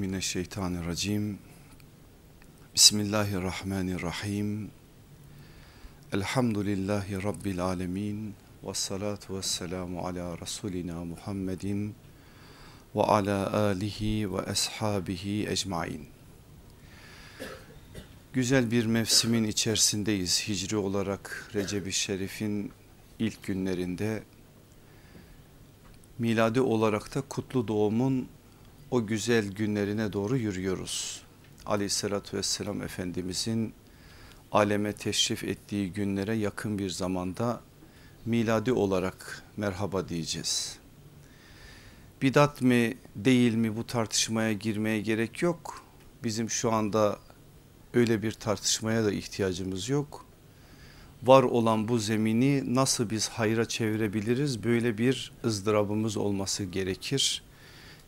Mineşşeytanirracim. Bismillahirrahmanirrahim. Elhamdülillahi rabbil alamin. Ves salatu vesselamu ala rasulina Muhammedin ve ala alihi ve ashabihi ecmaîn. Güzel bir mevsimin içerisindeyiz. Hicri olarak Recep-i Şerif'in ilk günlerinde miladi olarak da kutlu doğumun o güzel günlerine doğru yürüyoruz. Aleyhissalatü vesselam Efendimizin aleme teşrif ettiği günlere yakın bir zamanda miladi olarak merhaba diyeceğiz. Bidat mi değil mi bu tartışmaya girmeye gerek yok. Bizim şu anda öyle bir tartışmaya da ihtiyacımız yok. Var olan bu zemini nasıl biz hayra çevirebiliriz böyle bir ızdırabımız olması gerekir.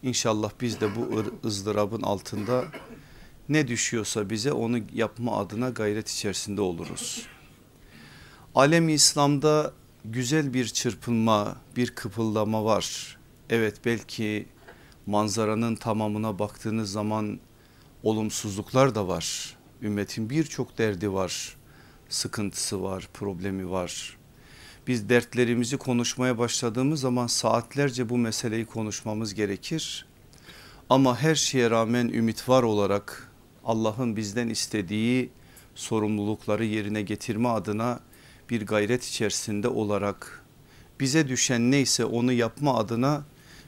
İnşallah biz de bu ızdırabın altında ne düşüyorsa bize onu yapma adına gayret içerisinde oluruz. Alem İslam'da güzel bir çırpınma, bir kıpıldama var. Evet belki manzaranın tamamına baktığınız zaman olumsuzluklar da var. Ümmetin birçok derdi var, sıkıntısı var, problemi var. Biz dertlerimizi konuşmaya başladığımız zaman saatlerce bu meseleyi konuşmamız gerekir. Ama her şeye rağmen ümit var olarak Allah'ın bizden istediği sorumlulukları yerine getirme adına bir gayret içerisinde olarak bize düşen neyse onu yapma adına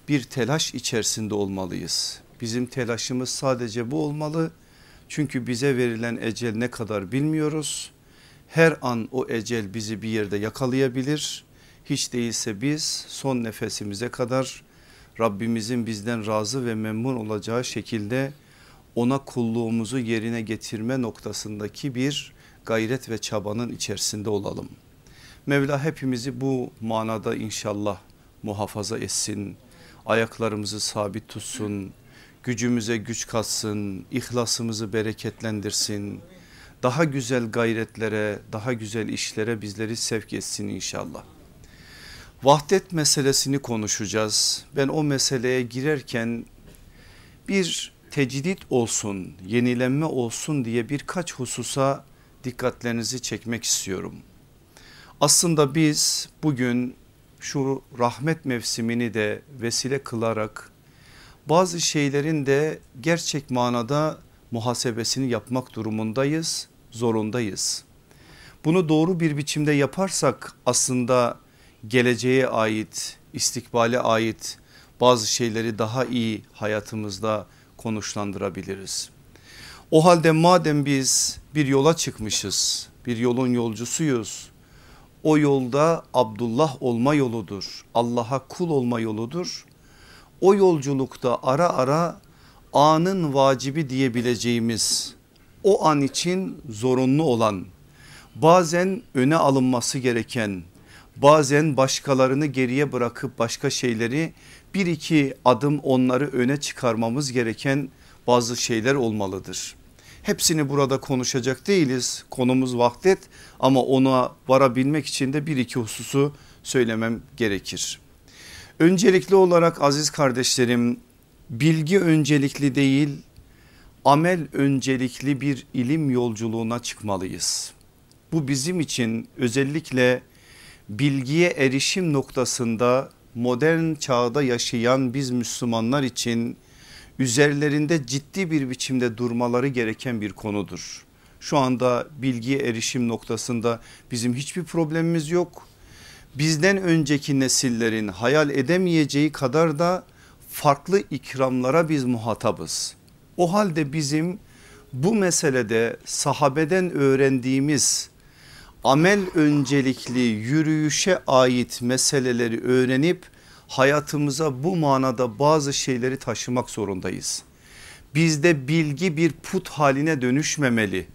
bir telaş içerisinde olmalıyız. Bizim telaşımız sadece bu olmalı. Çünkü bize verilen ecel ne kadar bilmiyoruz. Her an o ecel bizi bir yerde yakalayabilir. Hiç değilse biz son nefesimize kadar Rabbimizin bizden razı ve memnun olacağı şekilde ona kulluğumuzu yerine getirme noktasındaki bir gayret ve çabanın içerisinde olalım. Mevla hepimizi bu manada inşallah muhafaza etsin. Ayaklarımızı sabit tutsun. Gücümüze güç katsın. ihlasımızı bereketlendirsin. Daha güzel gayretlere, daha güzel işlere bizleri sevk etsin inşallah. Vahdet meselesini konuşacağız. Ben o meseleye girerken bir tecdit olsun, yenilenme olsun diye birkaç hususa dikkatlerinizi çekmek istiyorum. Aslında biz bugün şu rahmet mevsimini de vesile kılarak bazı şeylerin de gerçek manada muhasebesini yapmak durumundayız, zorundayız. Bunu doğru bir biçimde yaparsak aslında geleceğe ait, istikbale ait bazı şeyleri daha iyi hayatımızda konuşlandırabiliriz. O halde madem biz bir yola çıkmışız, bir yolun yolcusuyuz. O yolda Abdullah olma yoludur. Allah'a kul olma yoludur. O yolculukta ara ara anın vacibi diyebileceğimiz o an için zorunlu olan bazen öne alınması gereken bazen başkalarını geriye bırakıp başka şeyleri bir iki adım onları öne çıkarmamız gereken bazı şeyler olmalıdır. Hepsini burada konuşacak değiliz konumuz vahdet ama ona varabilmek için de bir iki hususu söylemem gerekir. Öncelikli olarak aziz kardeşlerim bilgi öncelikli değil amel öncelikli bir ilim yolculuğuna çıkmalıyız. Bu bizim için özellikle bilgiye erişim noktasında modern çağda yaşayan biz Müslümanlar için üzerlerinde ciddi bir biçimde durmaları gereken bir konudur. Şu anda bilgiye erişim noktasında bizim hiçbir problemimiz yok. Bizden önceki nesillerin hayal edemeyeceği kadar da farklı ikramlara biz muhatabız. O halde bizim bu meselede sahabeden öğrendiğimiz amel öncelikli yürüyüşe ait meseleleri öğrenip hayatımıza bu manada bazı şeyleri taşımak zorundayız. Bizde bilgi bir put haline dönüşmemeli.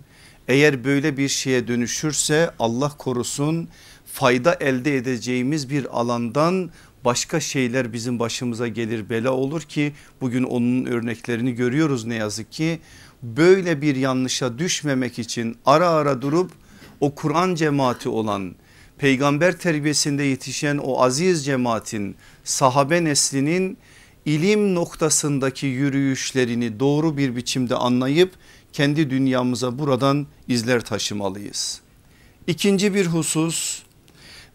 Eğer böyle bir şeye dönüşürse Allah korusun fayda elde edeceğimiz bir alandan başka şeyler bizim başımıza gelir bela olur ki bugün onun örneklerini görüyoruz ne yazık ki. Böyle bir yanlışa düşmemek için ara ara durup o Kur'an cemaati olan peygamber terbiyesinde yetişen o aziz cemaatin sahabe neslinin ilim noktasındaki yürüyüşlerini doğru bir biçimde anlayıp kendi dünyamıza buradan izler taşımalıyız. İkinci bir husus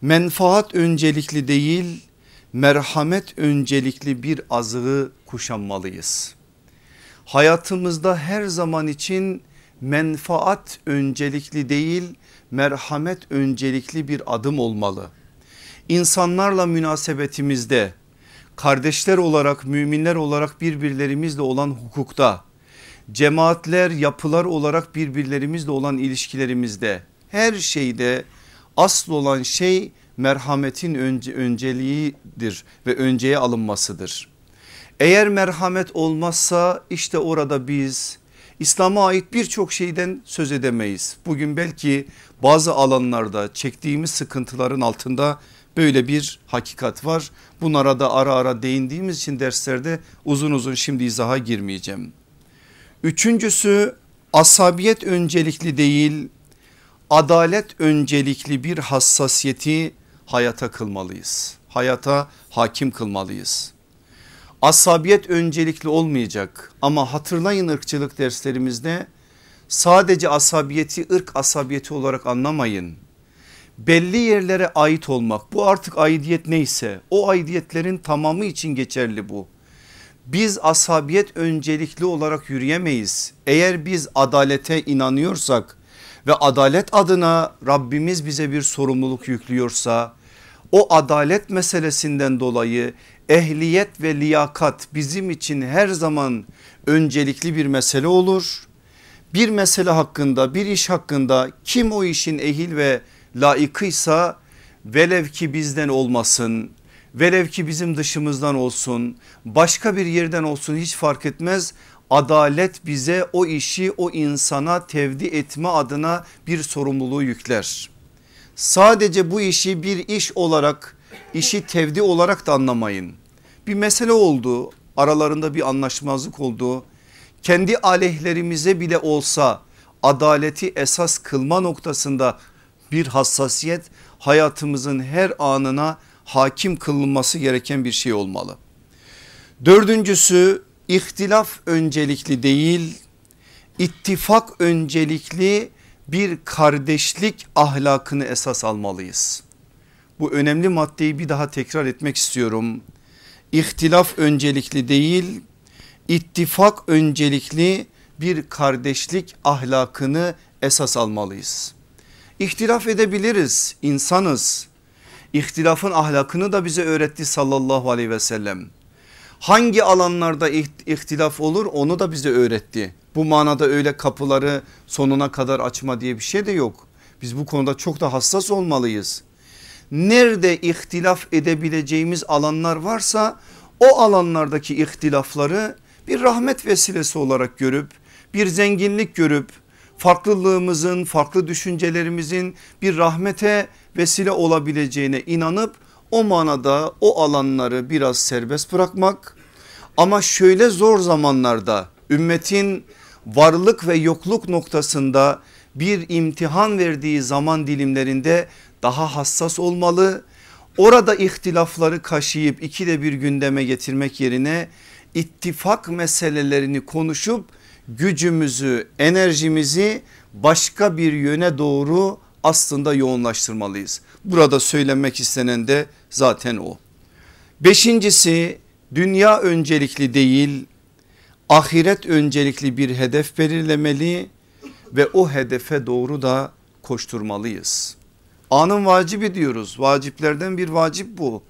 menfaat öncelikli değil merhamet öncelikli bir azığı kuşanmalıyız. Hayatımızda her zaman için menfaat öncelikli değil merhamet öncelikli bir adım olmalı. İnsanlarla münasebetimizde kardeşler olarak müminler olarak birbirlerimizle olan hukukta cemaatler yapılar olarak birbirlerimizle olan ilişkilerimizde her şeyde asıl olan şey merhametin önce, önceliğidir ve önceye alınmasıdır. Eğer merhamet olmazsa işte orada biz İslam'a ait birçok şeyden söz edemeyiz. Bugün belki bazı alanlarda çektiğimiz sıkıntıların altında böyle bir hakikat var. Bunlara da ara ara değindiğimiz için derslerde uzun uzun şimdi izaha girmeyeceğim. Üçüncüsü asabiyet öncelikli değil adalet öncelikli bir hassasiyeti hayata kılmalıyız. Hayata hakim kılmalıyız. Asabiyet öncelikli olmayacak ama hatırlayın ırkçılık derslerimizde sadece asabiyeti ırk asabiyeti olarak anlamayın. Belli yerlere ait olmak bu artık aidiyet neyse o aidiyetlerin tamamı için geçerli bu. Biz asabiyet öncelikli olarak yürüyemeyiz. Eğer biz adalete inanıyorsak ve adalet adına Rabbimiz bize bir sorumluluk yüklüyorsa o adalet meselesinden dolayı ehliyet ve liyakat bizim için her zaman öncelikli bir mesele olur. Bir mesele hakkında bir iş hakkında kim o işin ehil ve layıkıysa velev ki bizden olmasın velev ki bizim dışımızdan olsun başka bir yerden olsun hiç fark etmez adalet bize o işi o insana tevdi etme adına bir sorumluluğu yükler. Sadece bu işi bir iş olarak işi tevdi olarak da anlamayın. Bir mesele oldu aralarında bir anlaşmazlık oldu. Kendi aleyhlerimize bile olsa adaleti esas kılma noktasında bir hassasiyet hayatımızın her anına hakim kılınması gereken bir şey olmalı. Dördüncüsü ihtilaf öncelikli değil ittifak öncelikli bir kardeşlik ahlakını esas almalıyız. Bu önemli maddeyi bir daha tekrar etmek istiyorum. İhtilaf öncelikli değil ittifak öncelikli bir kardeşlik ahlakını esas almalıyız. İhtilaf edebiliriz insanız. İhtilafın ahlakını da bize öğretti sallallahu aleyhi ve sellem. Hangi alanlarda ihtilaf olur onu da bize öğretti. Bu manada öyle kapıları sonuna kadar açma diye bir şey de yok. Biz bu konuda çok da hassas olmalıyız. Nerede ihtilaf edebileceğimiz alanlar varsa o alanlardaki ihtilafları bir rahmet vesilesi olarak görüp bir zenginlik görüp farklılığımızın farklı düşüncelerimizin bir rahmete vesile olabileceğine inanıp o manada o alanları biraz serbest bırakmak ama şöyle zor zamanlarda ümmetin varlık ve yokluk noktasında bir imtihan verdiği zaman dilimlerinde daha hassas olmalı. Orada ihtilafları kaşıyıp ikide bir gündeme getirmek yerine ittifak meselelerini konuşup gücümüzü enerjimizi başka bir yöne doğru aslında yoğunlaştırmalıyız. Burada söylenmek istenen de zaten o. Beşincisi dünya öncelikli değil ahiret öncelikli bir hedef belirlemeli ve o hedefe doğru da koşturmalıyız. Anın vacibi diyoruz vaciplerden bir vacip bu.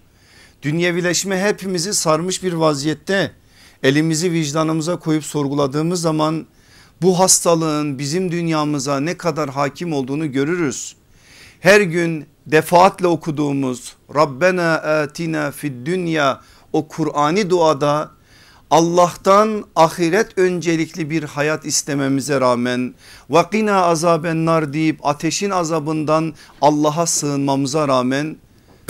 Dünyevileşme hepimizi sarmış bir vaziyette elimizi vicdanımıza koyup sorguladığımız zaman bu hastalığın bizim dünyamıza ne kadar hakim olduğunu görürüz. Her gün defaatle okuduğumuz Rabbena atina fid dünya o Kur'ani duada Allah'tan ahiret öncelikli bir hayat istememize rağmen vakina azaben nar deyip ateşin azabından Allah'a sığınmamıza rağmen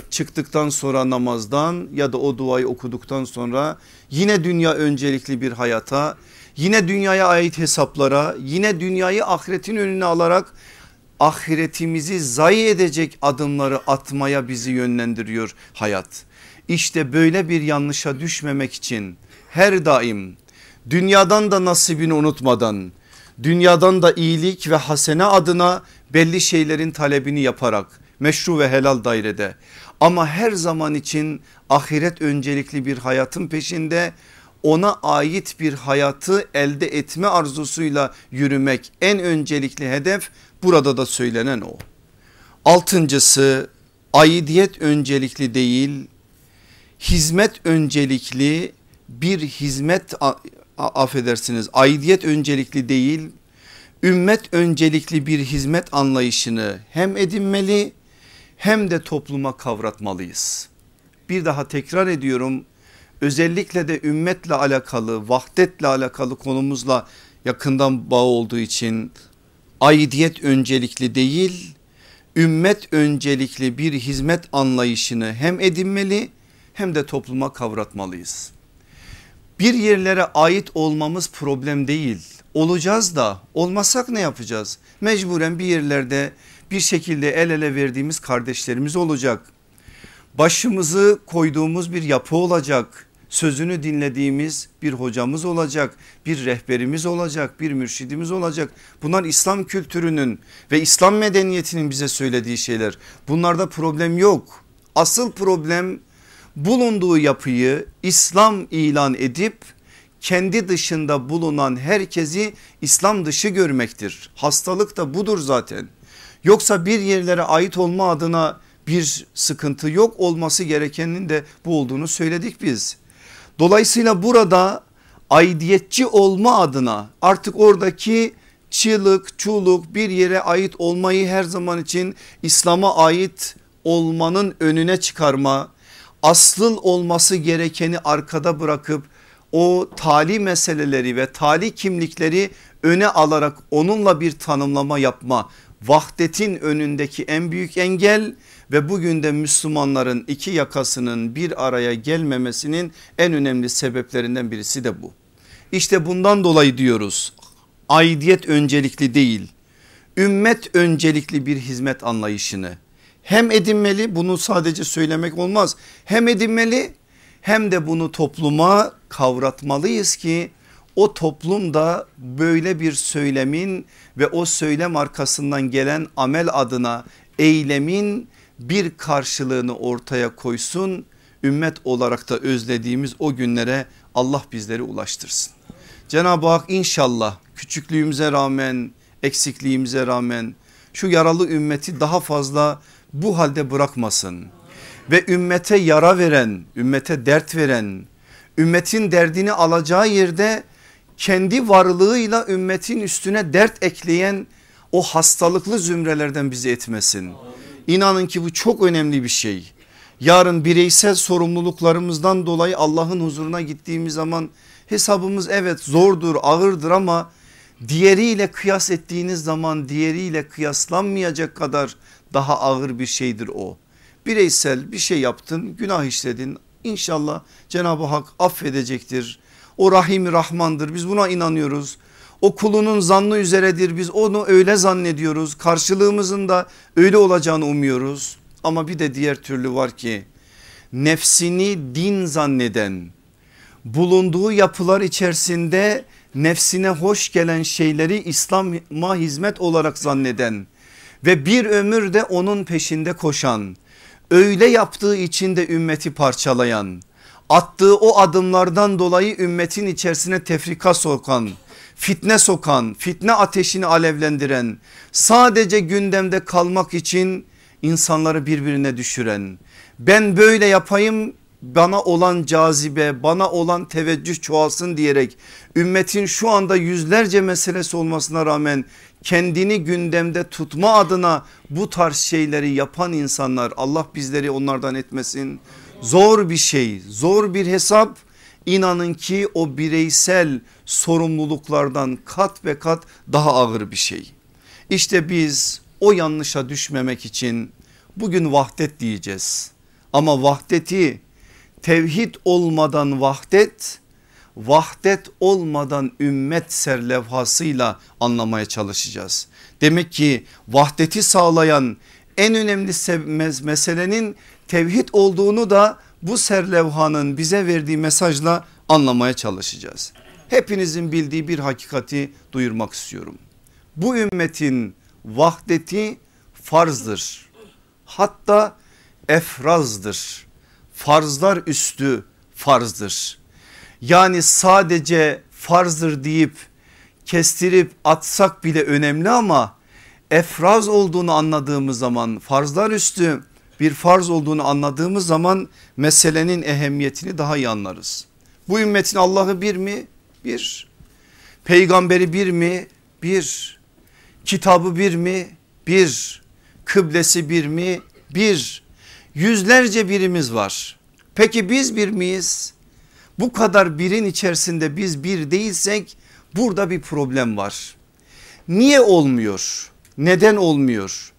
çıktıktan sonra namazdan ya da o duayı okuduktan sonra yine dünya öncelikli bir hayata yine dünyaya ait hesaplara yine dünyayı ahiretin önüne alarak ahiretimizi zayi edecek adımları atmaya bizi yönlendiriyor hayat. İşte böyle bir yanlışa düşmemek için her daim dünyadan da nasibini unutmadan dünyadan da iyilik ve hasene adına belli şeylerin talebini yaparak meşru ve helal dairede ama her zaman için ahiret öncelikli bir hayatın peşinde ona ait bir hayatı elde etme arzusuyla yürümek en öncelikli hedef burada da söylenen o. Altıncısı aidiyet öncelikli değil hizmet öncelikli bir hizmet affedersiniz aidiyet öncelikli değil ümmet öncelikli bir hizmet anlayışını hem edinmeli hem de topluma kavratmalıyız. Bir daha tekrar ediyorum özellikle de ümmetle alakalı vahdetle alakalı konumuzla yakından bağ olduğu için aidiyet öncelikli değil ümmet öncelikli bir hizmet anlayışını hem edinmeli hem de topluma kavratmalıyız. Bir yerlere ait olmamız problem değil. Olacağız da olmasak ne yapacağız? Mecburen bir yerlerde bir şekilde el ele verdiğimiz kardeşlerimiz olacak. Başımızı koyduğumuz bir yapı olacak. Sözünü dinlediğimiz bir hocamız olacak, bir rehberimiz olacak, bir mürşidimiz olacak. Bunlar İslam kültürünün ve İslam medeniyetinin bize söylediği şeyler. Bunlarda problem yok. Asıl problem bulunduğu yapıyı İslam ilan edip kendi dışında bulunan herkesi İslam dışı görmektir. Hastalık da budur zaten. Yoksa bir yerlere ait olma adına bir sıkıntı yok olması gerekenin de bu olduğunu söyledik biz. Dolayısıyla burada aidiyetçi olma adına artık oradaki çığlık çuluk bir yere ait olmayı her zaman için İslam'a ait olmanın önüne çıkarma asıl olması gerekeni arkada bırakıp o tali meseleleri ve tali kimlikleri öne alarak onunla bir tanımlama yapma vahdetin önündeki en büyük engel ve bugün de Müslümanların iki yakasının bir araya gelmemesinin en önemli sebeplerinden birisi de bu. İşte bundan dolayı diyoruz aidiyet öncelikli değil ümmet öncelikli bir hizmet anlayışını hem edinmeli bunu sadece söylemek olmaz hem edinmeli hem de bunu topluma kavratmalıyız ki o toplumda böyle bir söylemin ve o söylem arkasından gelen amel adına eylemin bir karşılığını ortaya koysun. Ümmet olarak da özlediğimiz o günlere Allah bizleri ulaştırsın. Cenab-ı Hak inşallah küçüklüğümüze rağmen eksikliğimize rağmen şu yaralı ümmeti daha fazla bu halde bırakmasın. Ve ümmete yara veren, ümmete dert veren, ümmetin derdini alacağı yerde kendi varlığıyla ümmetin üstüne dert ekleyen o hastalıklı zümrelerden bizi etmesin. İnanın ki bu çok önemli bir şey. Yarın bireysel sorumluluklarımızdan dolayı Allah'ın huzuruna gittiğimiz zaman hesabımız evet zordur ağırdır ama diğeriyle kıyas ettiğiniz zaman diğeriyle kıyaslanmayacak kadar daha ağır bir şeydir o. Bireysel bir şey yaptın günah işledin İnşallah Cenab-ı Hak affedecektir. O Rahim Rahmandır biz buna inanıyoruz. O kulunun zannı üzeredir biz onu öyle zannediyoruz. Karşılığımızın da öyle olacağını umuyoruz. Ama bir de diğer türlü var ki nefsini din zanneden bulunduğu yapılar içerisinde nefsine hoş gelen şeyleri İslam'a hizmet olarak zanneden ve bir ömür de onun peşinde koşan öyle yaptığı için de ümmeti parçalayan attığı o adımlardan dolayı ümmetin içerisine tefrika sokan fitne sokan fitne ateşini alevlendiren sadece gündemde kalmak için insanları birbirine düşüren ben böyle yapayım bana olan cazibe bana olan teveccüh çoğalsın diyerek ümmetin şu anda yüzlerce meselesi olmasına rağmen kendini gündemde tutma adına bu tarz şeyleri yapan insanlar Allah bizleri onlardan etmesin. Zor bir şey zor bir hesap inanın ki o bireysel sorumluluklardan kat ve kat daha ağır bir şey. İşte biz o yanlışa düşmemek için bugün vahdet diyeceğiz. Ama vahdeti tevhid olmadan vahdet vahdet olmadan ümmet serlevhasıyla anlamaya çalışacağız. Demek ki vahdeti sağlayan en önemli meselenin tevhid olduğunu da bu serlevhanın bize verdiği mesajla anlamaya çalışacağız. Hepinizin bildiği bir hakikati duyurmak istiyorum. Bu ümmetin vahdeti farzdır. Hatta efrazdır. Farzlar üstü farzdır. Yani sadece farzdır deyip kestirip atsak bile önemli ama efraz olduğunu anladığımız zaman farzlar üstü bir farz olduğunu anladığımız zaman meselenin ehemmiyetini daha iyi anlarız. Bu ümmetin Allah'ı bir mi? Bir. Peygamberi bir mi? Bir. Kitabı bir mi? Bir. Kıblesi bir mi? Bir. Yüzlerce birimiz var. Peki biz bir miyiz? Bu kadar birin içerisinde biz bir değilsek burada bir problem var. Niye olmuyor? Neden olmuyor?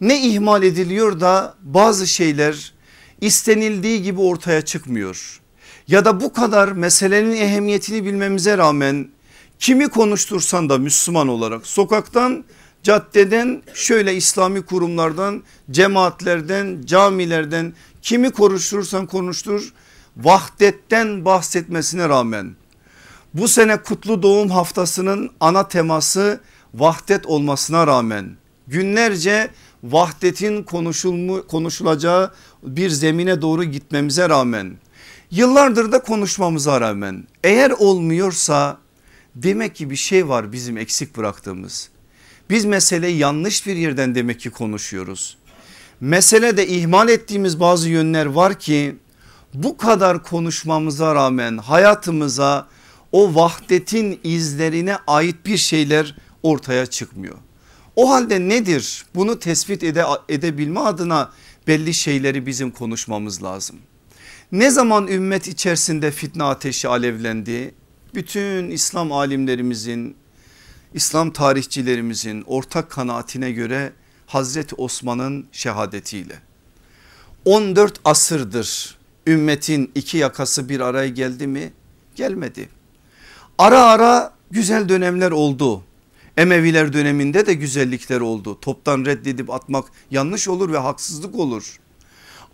Ne ihmal ediliyor da bazı şeyler istenildiği gibi ortaya çıkmıyor. Ya da bu kadar meselenin ehemmiyetini bilmemize rağmen kimi konuştursan da Müslüman olarak sokaktan caddeden şöyle İslami kurumlardan cemaatlerden camilerden kimi konuşturursan konuştur vahdetten bahsetmesine rağmen bu sene kutlu doğum haftasının ana teması vahdet olmasına rağmen günlerce vahdetin konuşulmu, konuşulacağı bir zemine doğru gitmemize rağmen yıllardır da konuşmamıza rağmen eğer olmuyorsa demek ki bir şey var bizim eksik bıraktığımız. Biz meseleyi yanlış bir yerden demek ki konuşuyoruz. Meselede ihmal ettiğimiz bazı yönler var ki bu kadar konuşmamıza rağmen hayatımıza o vahdetin izlerine ait bir şeyler ortaya çıkmıyor. O halde nedir bunu tespit ede, edebilme adına belli şeyleri bizim konuşmamız lazım. Ne zaman ümmet içerisinde fitne ateşi alevlendi bütün İslam alimlerimizin İslam tarihçilerimizin ortak kanaatine göre Hazreti Osman'ın şehadetiyle 14 asırdır ümmetin iki yakası bir araya geldi mi? Gelmedi. Ara ara güzel dönemler oldu. Emeviler döneminde de güzellikler oldu. Toptan reddedip atmak yanlış olur ve haksızlık olur.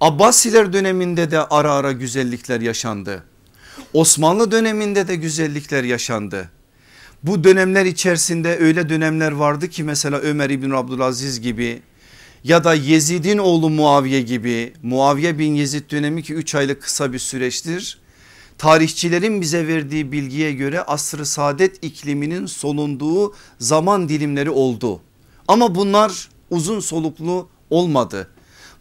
Abbasiler döneminde de ara ara güzellikler yaşandı. Osmanlı döneminde de güzellikler yaşandı. Bu dönemler içerisinde öyle dönemler vardı ki mesela Ömer İbn Abdülaziz gibi ya da Yezid'in oğlu Muaviye gibi Muaviye bin Yezid dönemi ki 3 aylık kısa bir süreçtir. Tarihçilerin bize verdiği bilgiye göre asrı saadet ikliminin solunduğu zaman dilimleri oldu. Ama bunlar uzun soluklu olmadı.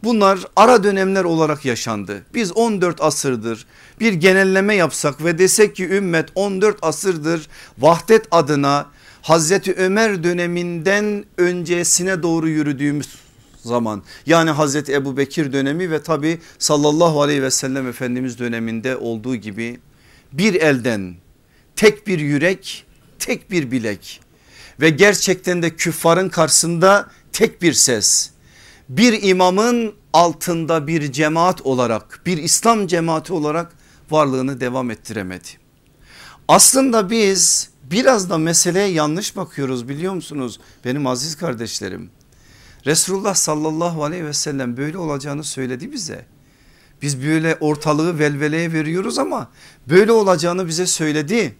Bunlar ara dönemler olarak yaşandı. Biz 14 asırdır bir genelleme yapsak ve desek ki ümmet 14 asırdır vahdet adına Hazreti Ömer döneminden öncesine doğru yürüdüğümüz zaman yani Hazreti Ebu Bekir dönemi ve tabi sallallahu aleyhi ve sellem Efendimiz döneminde olduğu gibi bir elden tek bir yürek tek bir bilek ve gerçekten de küffarın karşısında tek bir ses bir imamın altında bir cemaat olarak bir İslam cemaati olarak varlığını devam ettiremedi. Aslında biz biraz da meseleye yanlış bakıyoruz biliyor musunuz benim aziz kardeşlerim. Resulullah sallallahu aleyhi ve sellem böyle olacağını söyledi bize. Biz böyle ortalığı velveleye veriyoruz ama böyle olacağını bize söyledi.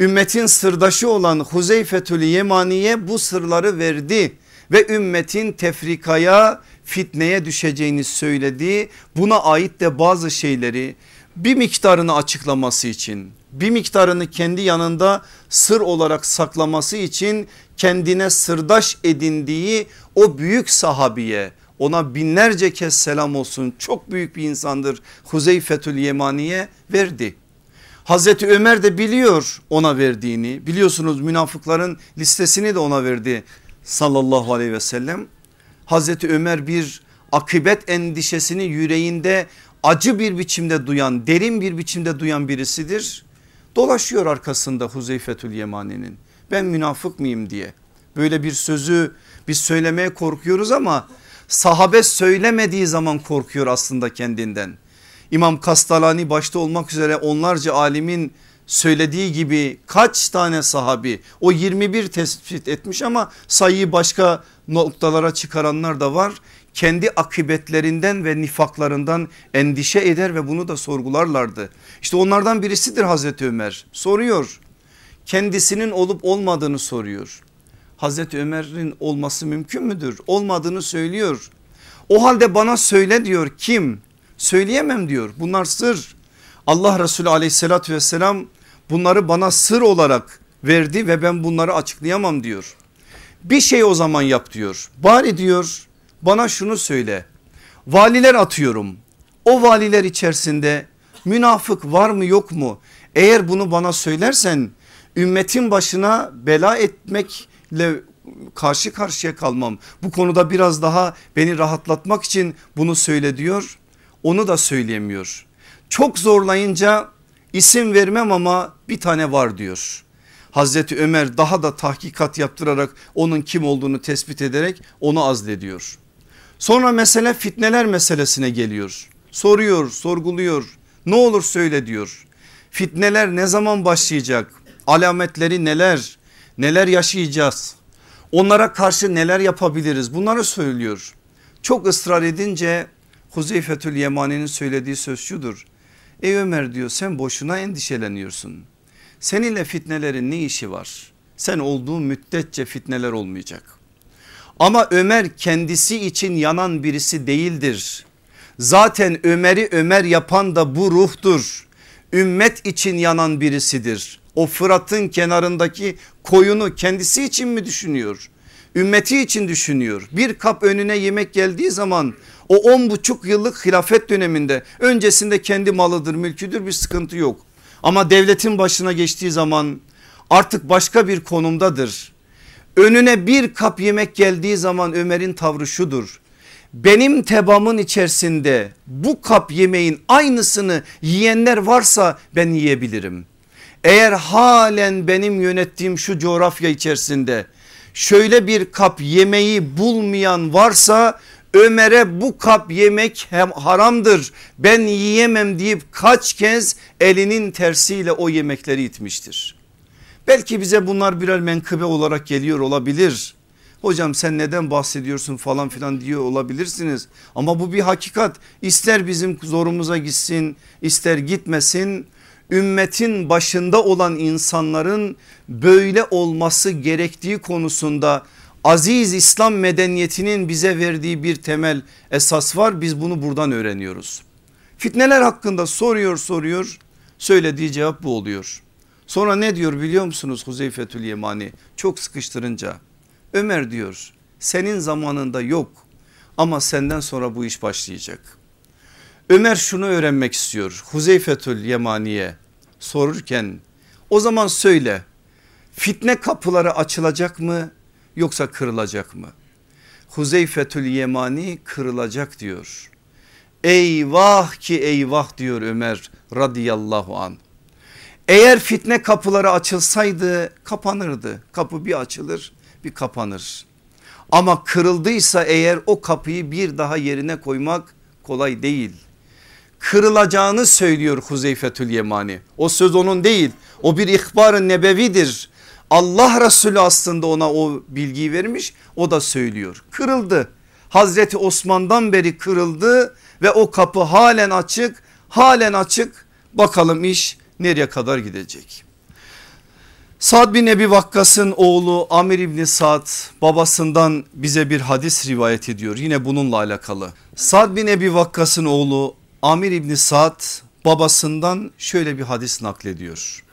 Ümmetin sırdaşı olan Huzeyfetül Yemaniye bu sırları verdi ve ümmetin tefrikaya fitneye düşeceğini söyledi. Buna ait de bazı şeyleri bir miktarını açıklaması için bir miktarını kendi yanında sır olarak saklaması için kendine sırdaş edindiği o büyük sahabiye ona binlerce kez selam olsun çok büyük bir insandır Huzeyfetül Yemaniye verdi. Hazreti Ömer de biliyor ona verdiğini biliyorsunuz münafıkların listesini de ona verdi sallallahu aleyhi ve sellem. Hazreti Ömer bir akıbet endişesini yüreğinde acı bir biçimde duyan derin bir biçimde duyan birisidir. Dolaşıyor arkasında Huzeyfetül Yemani'nin ben münafık mıyım diye böyle bir sözü biz söylemeye korkuyoruz ama sahabe söylemediği zaman korkuyor aslında kendinden. İmam Kastalani başta olmak üzere onlarca alimin söylediği gibi kaç tane sahabi o 21 tespit etmiş ama sayıyı başka noktalara çıkaranlar da var. Kendi akıbetlerinden ve nifaklarından endişe eder ve bunu da sorgularlardı. İşte onlardan birisidir Hazreti Ömer soruyor kendisinin olup olmadığını soruyor. Hazreti Ömer'in olması mümkün müdür? Olmadığını söylüyor. O halde bana söyle diyor kim? Söyleyemem diyor bunlar sır. Allah Resulü aleyhissalatü vesselam bunları bana sır olarak verdi ve ben bunları açıklayamam diyor. Bir şey o zaman yap diyor. Bari diyor bana şunu söyle. Valiler atıyorum. O valiler içerisinde münafık var mı yok mu? Eğer bunu bana söylersen ümmetin başına bela etmekle karşı karşıya kalmam. Bu konuda biraz daha beni rahatlatmak için bunu söyle diyor. Onu da söyleyemiyor. Çok zorlayınca isim vermem ama bir tane var diyor. Hazreti Ömer daha da tahkikat yaptırarak onun kim olduğunu tespit ederek onu azlediyor. Sonra mesele fitneler meselesine geliyor. Soruyor, sorguluyor. Ne olur söyle diyor. Fitneler ne zaman başlayacak? Alametleri neler? Neler yaşayacağız? Onlara karşı neler yapabiliriz? Bunları söylüyor. Çok ısrar edince Huzeyfetül Yemani'nin söylediği söz şudur. Ey Ömer diyor sen boşuna endişeleniyorsun. Seninle fitnelerin ne işi var? Sen olduğun müddetçe fitneler olmayacak. Ama Ömer kendisi için yanan birisi değildir. Zaten Ömer'i Ömer yapan da bu ruhtur. Ümmet için yanan birisidir. O Fırat'ın kenarındaki koyunu kendisi için mi düşünüyor? Ümmeti için düşünüyor. Bir kap önüne yemek geldiği zaman o on buçuk yıllık hilafet döneminde öncesinde kendi malıdır mülküdür bir sıkıntı yok. Ama devletin başına geçtiği zaman artık başka bir konumdadır. Önüne bir kap yemek geldiği zaman Ömer'in tavrı şudur. Benim tebamın içerisinde bu kap yemeğin aynısını yiyenler varsa ben yiyebilirim. Eğer halen benim yönettiğim şu coğrafya içerisinde şöyle bir kap yemeği bulmayan varsa Ömer'e bu kap yemek hem haramdır ben yiyemem deyip kaç kez elinin tersiyle o yemekleri itmiştir. Belki bize bunlar birer menkıbe olarak geliyor olabilir. Hocam sen neden bahsediyorsun falan filan diyor olabilirsiniz. Ama bu bir hakikat ister bizim zorumuza gitsin ister gitmesin ümmetin başında olan insanların böyle olması gerektiği konusunda aziz İslam medeniyetinin bize verdiği bir temel esas var biz bunu buradan öğreniyoruz. Fitneler hakkında soruyor soruyor söylediği cevap bu oluyor. Sonra ne diyor biliyor musunuz Huzeyfetül Yemani çok sıkıştırınca Ömer diyor senin zamanında yok ama senden sonra bu iş başlayacak. Ömer şunu öğrenmek istiyor Huzeyfetül Yemani'ye sorurken o zaman söyle fitne kapıları açılacak mı yoksa kırılacak mı? Huzeyfetül Yemani kırılacak diyor. Eyvah ki eyvah diyor Ömer radıyallahu an. Eğer fitne kapıları açılsaydı kapanırdı. Kapı bir açılır bir kapanır. Ama kırıldıysa eğer o kapıyı bir daha yerine koymak kolay değil. Kırılacağını söylüyor Huzeyfetül Yemani. O söz onun değil. O bir ihbar-ı nebevidir. Allah Resulü aslında ona o bilgiyi vermiş o da söylüyor. Kırıldı. Hazreti Osman'dan beri kırıldı ve o kapı halen açık halen açık bakalım iş nereye kadar gidecek. Sad bin Ebi Vakkas'ın oğlu Amir İbni Sad babasından bize bir hadis rivayet ediyor yine bununla alakalı. Sad bin Ebi Vakkas'ın oğlu Amir İbni Sad babasından şöyle bir hadis naklediyor.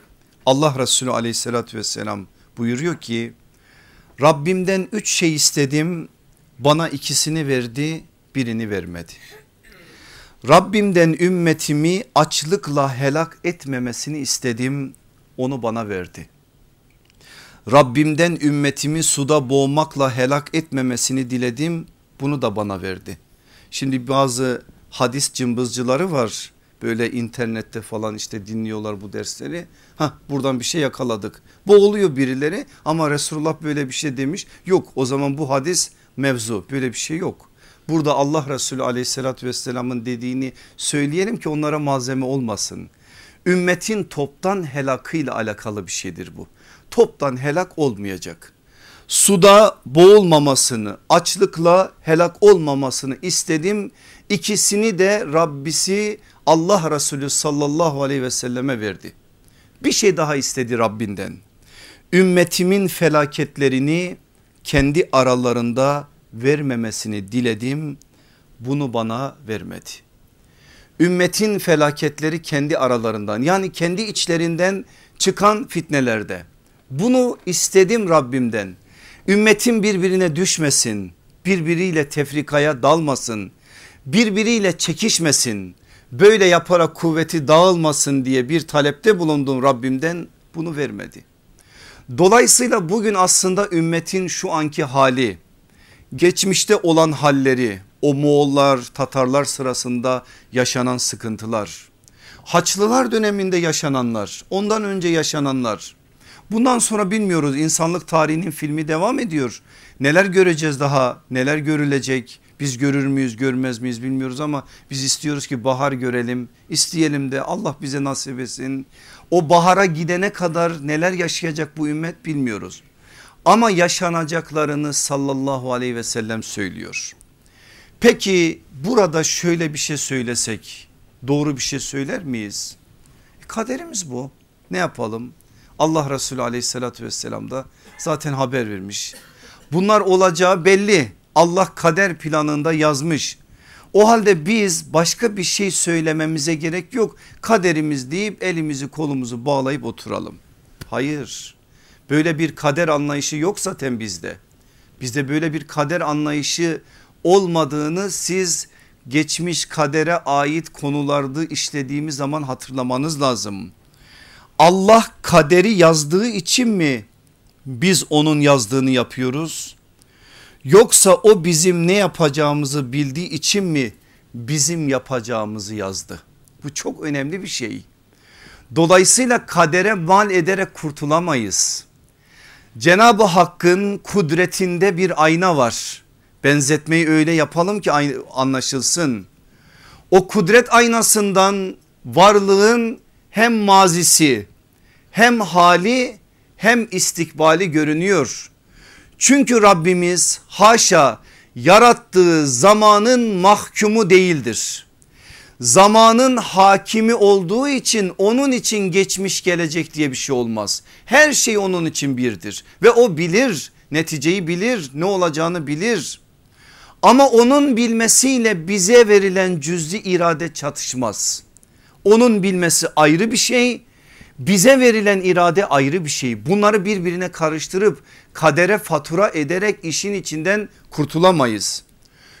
Allah Resulü aleyhissalatü vesselam buyuruyor ki Rabbimden üç şey istedim bana ikisini verdi birini vermedi. Rabbimden ümmetimi açlıkla helak etmemesini istedim onu bana verdi. Rabbimden ümmetimi suda boğmakla helak etmemesini diledim bunu da bana verdi. Şimdi bazı hadis cımbızcıları var böyle internette falan işte dinliyorlar bu dersleri. Ha buradan bir şey yakaladık. Boğuluyor birileri ama Resulullah böyle bir şey demiş. Yok o zaman bu hadis mevzu böyle bir şey yok. Burada Allah Resulü aleyhissalatü vesselamın dediğini söyleyelim ki onlara malzeme olmasın. Ümmetin toptan helakıyla alakalı bir şeydir bu. Toptan helak olmayacak. suda boğulmamasını açlıkla helak olmamasını istedim. İkisini de Rabbisi Allah Resulü sallallahu aleyhi ve selleme verdi. Bir şey daha istedi Rabbinden. Ümmetimin felaketlerini kendi aralarında vermemesini diledim. Bunu bana vermedi. Ümmetin felaketleri kendi aralarından yani kendi içlerinden çıkan fitnelerde. Bunu istedim Rabbimden. Ümmetin birbirine düşmesin, birbiriyle tefrikaya dalmasın, birbiriyle çekişmesin. Böyle yaparak kuvveti dağılmasın diye bir talepte bulundum Rabbimden bunu vermedi. Dolayısıyla bugün aslında ümmetin şu anki hali geçmişte olan halleri o Moğollar Tatarlar sırasında yaşanan sıkıntılar. Haçlılar döneminde yaşananlar ondan önce yaşananlar. Bundan sonra bilmiyoruz insanlık tarihinin filmi devam ediyor. Neler göreceğiz daha neler görülecek? Biz görür müyüz görmez miyiz bilmiyoruz ama biz istiyoruz ki bahar görelim isteyelim de Allah bize nasip etsin. O bahara gidene kadar neler yaşayacak bu ümmet bilmiyoruz ama yaşanacaklarını sallallahu aleyhi ve sellem söylüyor. Peki burada şöyle bir şey söylesek doğru bir şey söyler miyiz? E, kaderimiz bu ne yapalım? Allah Resulü aleyhissalatü vesselam da zaten haber vermiş. Bunlar olacağı belli Allah kader planında yazmış. O halde biz başka bir şey söylememize gerek yok. Kaderimiz deyip elimizi kolumuzu bağlayıp oturalım. Hayır böyle bir kader anlayışı yok zaten bizde. Bizde böyle bir kader anlayışı olmadığını siz geçmiş kadere ait konularda işlediğimiz zaman hatırlamanız lazım. Allah kaderi yazdığı için mi biz onun yazdığını yapıyoruz? Yoksa o bizim ne yapacağımızı bildiği için mi bizim yapacağımızı yazdı? Bu çok önemli bir şey. Dolayısıyla kadere mal ederek kurtulamayız. Cenab-ı Hakk'ın kudretinde bir ayna var. Benzetmeyi öyle yapalım ki anlaşılsın. O kudret aynasından varlığın hem mazisi hem hali hem istikbali görünüyor. Çünkü Rabbimiz haşa yarattığı zamanın mahkumu değildir. Zamanın hakimi olduğu için onun için geçmiş gelecek diye bir şey olmaz. Her şey onun için birdir ve o bilir neticeyi bilir ne olacağını bilir. Ama onun bilmesiyle bize verilen cüz'i irade çatışmaz. Onun bilmesi ayrı bir şey bize verilen irade ayrı bir şey. Bunları birbirine karıştırıp kadere fatura ederek işin içinden kurtulamayız.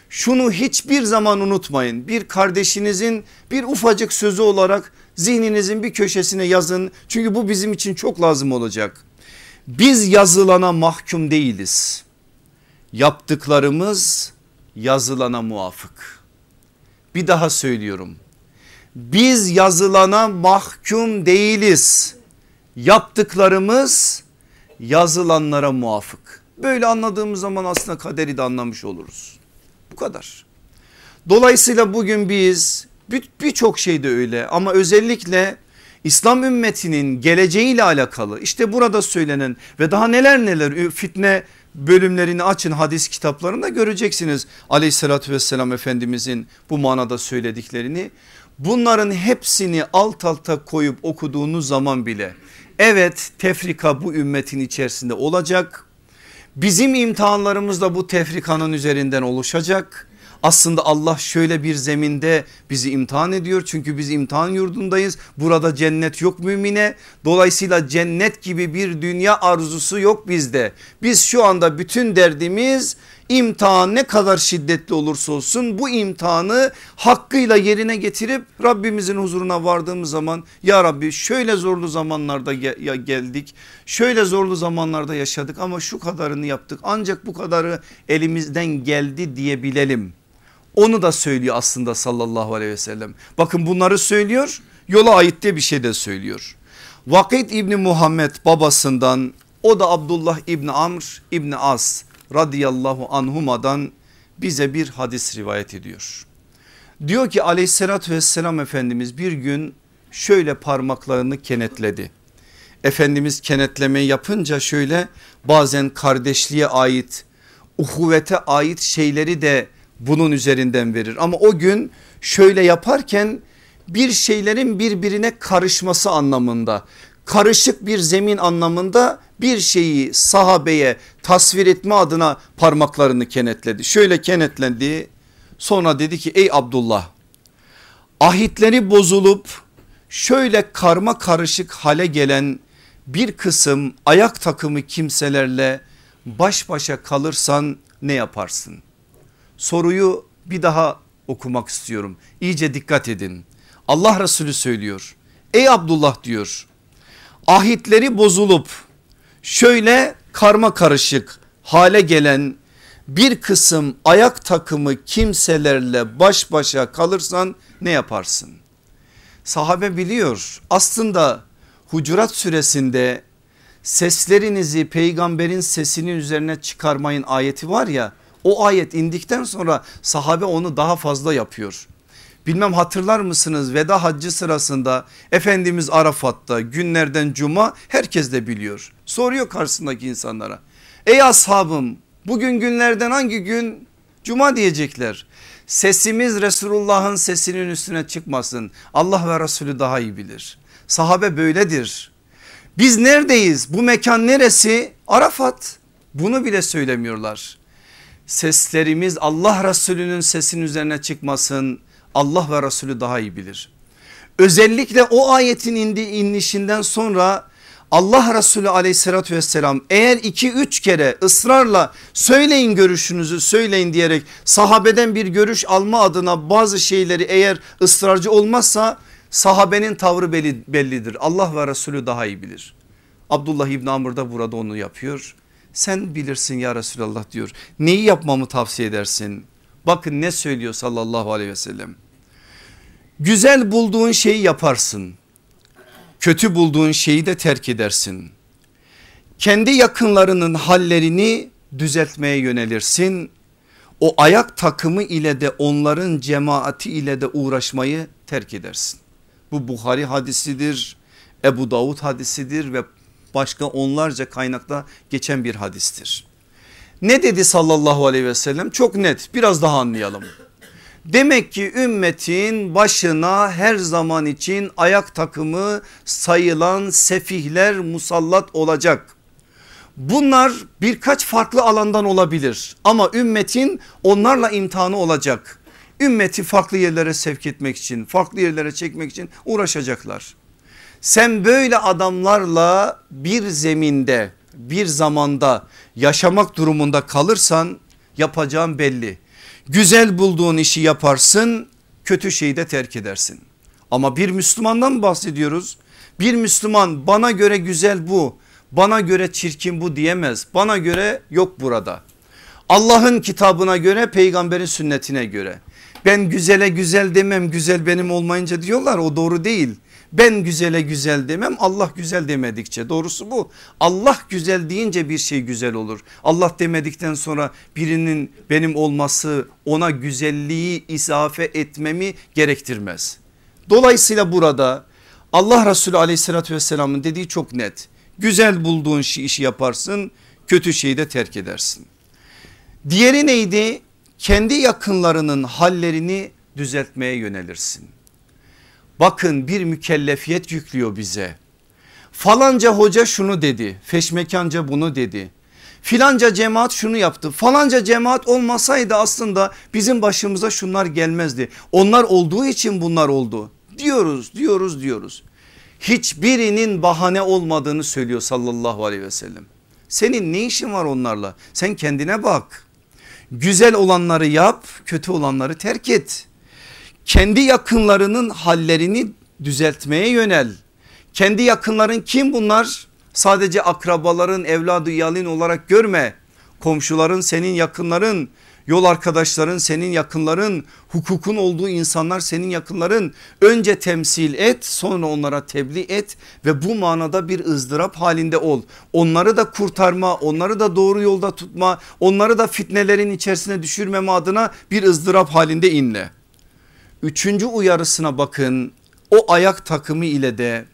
Şunu hiçbir zaman unutmayın. Bir kardeşinizin bir ufacık sözü olarak zihninizin bir köşesine yazın. Çünkü bu bizim için çok lazım olacak. Biz yazılana mahkum değiliz. Yaptıklarımız yazılana muvafık. Bir daha söylüyorum biz yazılana mahkum değiliz. Yaptıklarımız yazılanlara muafık. Böyle anladığımız zaman aslında kaderi de anlamış oluruz. Bu kadar. Dolayısıyla bugün biz birçok bir şeyde öyle ama özellikle İslam ümmetinin geleceğiyle alakalı işte burada söylenen ve daha neler neler fitne bölümlerini açın hadis kitaplarında göreceksiniz. Aleyhissalatü vesselam Efendimizin bu manada söylediklerini Bunların hepsini alt alta koyup okuduğunuz zaman bile evet tefrika bu ümmetin içerisinde olacak. Bizim imtihanlarımız da bu tefrikanın üzerinden oluşacak. Aslında Allah şöyle bir zeminde bizi imtihan ediyor. Çünkü biz imtihan yurdundayız. Burada cennet yok mümine. Dolayısıyla cennet gibi bir dünya arzusu yok bizde. Biz şu anda bütün derdimiz imtihan ne kadar şiddetli olursa olsun bu imtihanı hakkıyla yerine getirip Rabbimizin huzuruna vardığımız zaman ya Rabbi şöyle zorlu zamanlarda geldik şöyle zorlu zamanlarda yaşadık ama şu kadarını yaptık ancak bu kadarı elimizden geldi diyebilelim. Onu da söylüyor aslında sallallahu aleyhi ve sellem. Bakın bunları söylüyor yola ait de bir şey de söylüyor. Vakit İbni Muhammed babasından o da Abdullah İbni Amr İbni As radıyallahu anhumadan bize bir hadis rivayet ediyor. Diyor ki aleyhissalatü vesselam Efendimiz bir gün şöyle parmaklarını kenetledi. Efendimiz kenetleme yapınca şöyle bazen kardeşliğe ait uhuvete ait şeyleri de bunun üzerinden verir. Ama o gün şöyle yaparken bir şeylerin birbirine karışması anlamında karışık bir zemin anlamında bir şeyi sahabeye tasvir etme adına parmaklarını kenetledi. Şöyle kenetlendi sonra dedi ki ey Abdullah ahitleri bozulup şöyle karma karışık hale gelen bir kısım ayak takımı kimselerle baş başa kalırsan ne yaparsın? Soruyu bir daha okumak istiyorum. İyice dikkat edin. Allah Resulü söylüyor. Ey Abdullah diyor. Ahitleri bozulup şöyle karma karışık hale gelen bir kısım ayak takımı kimselerle baş başa kalırsan ne yaparsın? Sahabe biliyor aslında Hucurat suresinde seslerinizi peygamberin sesinin üzerine çıkarmayın ayeti var ya o ayet indikten sonra sahabe onu daha fazla yapıyor. Bilmem hatırlar mısınız veda haccı sırasında Efendimiz Arafat'ta günlerden cuma herkes de biliyor. Soruyor karşısındaki insanlara. Ey ashabım bugün günlerden hangi gün? Cuma diyecekler. Sesimiz Resulullah'ın sesinin üstüne çıkmasın. Allah ve Resulü daha iyi bilir. Sahabe böyledir. Biz neredeyiz? Bu mekan neresi? Arafat. Bunu bile söylemiyorlar. Seslerimiz Allah Resulü'nün sesinin üzerine çıkmasın. Allah ve Resulü daha iyi bilir. Özellikle o ayetin indi, inişinden sonra Allah Resulü aleyhissalatü vesselam eğer iki üç kere ısrarla söyleyin görüşünüzü söyleyin diyerek sahabeden bir görüş alma adına bazı şeyleri eğer ısrarcı olmazsa sahabenin tavrı belli, bellidir. Allah ve Resulü daha iyi bilir. Abdullah İbn Amr da burada onu yapıyor. Sen bilirsin ya Resulallah diyor. Neyi yapmamı tavsiye edersin? Bakın ne söylüyor sallallahu aleyhi ve sellem. Güzel bulduğun şeyi yaparsın. Kötü bulduğun şeyi de terk edersin. Kendi yakınlarının hallerini düzeltmeye yönelirsin. O ayak takımı ile de onların cemaati ile de uğraşmayı terk edersin. Bu Buhari hadisidir, Ebu Davud hadisidir ve başka onlarca kaynakta geçen bir hadistir. Ne dedi sallallahu aleyhi ve sellem çok net biraz daha anlayalım. Demek ki ümmetin başına her zaman için ayak takımı sayılan sefihler musallat olacak. Bunlar birkaç farklı alandan olabilir ama ümmetin onlarla imtihanı olacak. Ümmeti farklı yerlere sevk etmek için farklı yerlere çekmek için uğraşacaklar. Sen böyle adamlarla bir zeminde bir zamanda yaşamak durumunda kalırsan yapacağın belli. Güzel bulduğun işi yaparsın kötü şeyi de terk edersin. Ama bir Müslümandan bahsediyoruz. Bir Müslüman bana göre güzel bu bana göre çirkin bu diyemez bana göre yok burada. Allah'ın kitabına göre peygamberin sünnetine göre. Ben güzele güzel demem güzel benim olmayınca diyorlar o doğru değil. Ben güzele güzel demem Allah güzel demedikçe doğrusu bu. Allah güzel deyince bir şey güzel olur. Allah demedikten sonra birinin benim olması ona güzelliği izafe etmemi gerektirmez. Dolayısıyla burada Allah Resulü aleyhissalatü vesselamın dediği çok net. Güzel bulduğun işi yaparsın kötü şeyi de terk edersin. Diğeri neydi? Kendi yakınlarının hallerini düzeltmeye yönelirsin. Bakın bir mükellefiyet yüklüyor bize. Falanca hoca şunu dedi, feşmekanca bunu dedi. Filanca cemaat şunu yaptı. Falanca cemaat olmasaydı aslında bizim başımıza şunlar gelmezdi. Onlar olduğu için bunlar oldu. Diyoruz, diyoruz, diyoruz. Hiçbirinin bahane olmadığını söylüyor sallallahu aleyhi ve sellem. Senin ne işin var onlarla? Sen kendine bak. Güzel olanları yap, kötü olanları terk et kendi yakınlarının hallerini düzeltmeye yönel. Kendi yakınların kim bunlar? Sadece akrabaların evladı yalin olarak görme. Komşuların senin yakınların yol arkadaşların senin yakınların hukukun olduğu insanlar senin yakınların önce temsil et sonra onlara tebliğ et ve bu manada bir ızdırap halinde ol. Onları da kurtarma onları da doğru yolda tutma onları da fitnelerin içerisine düşürmeme adına bir ızdırap halinde inle. Üçüncü uyarısına bakın o ayak takımı ile de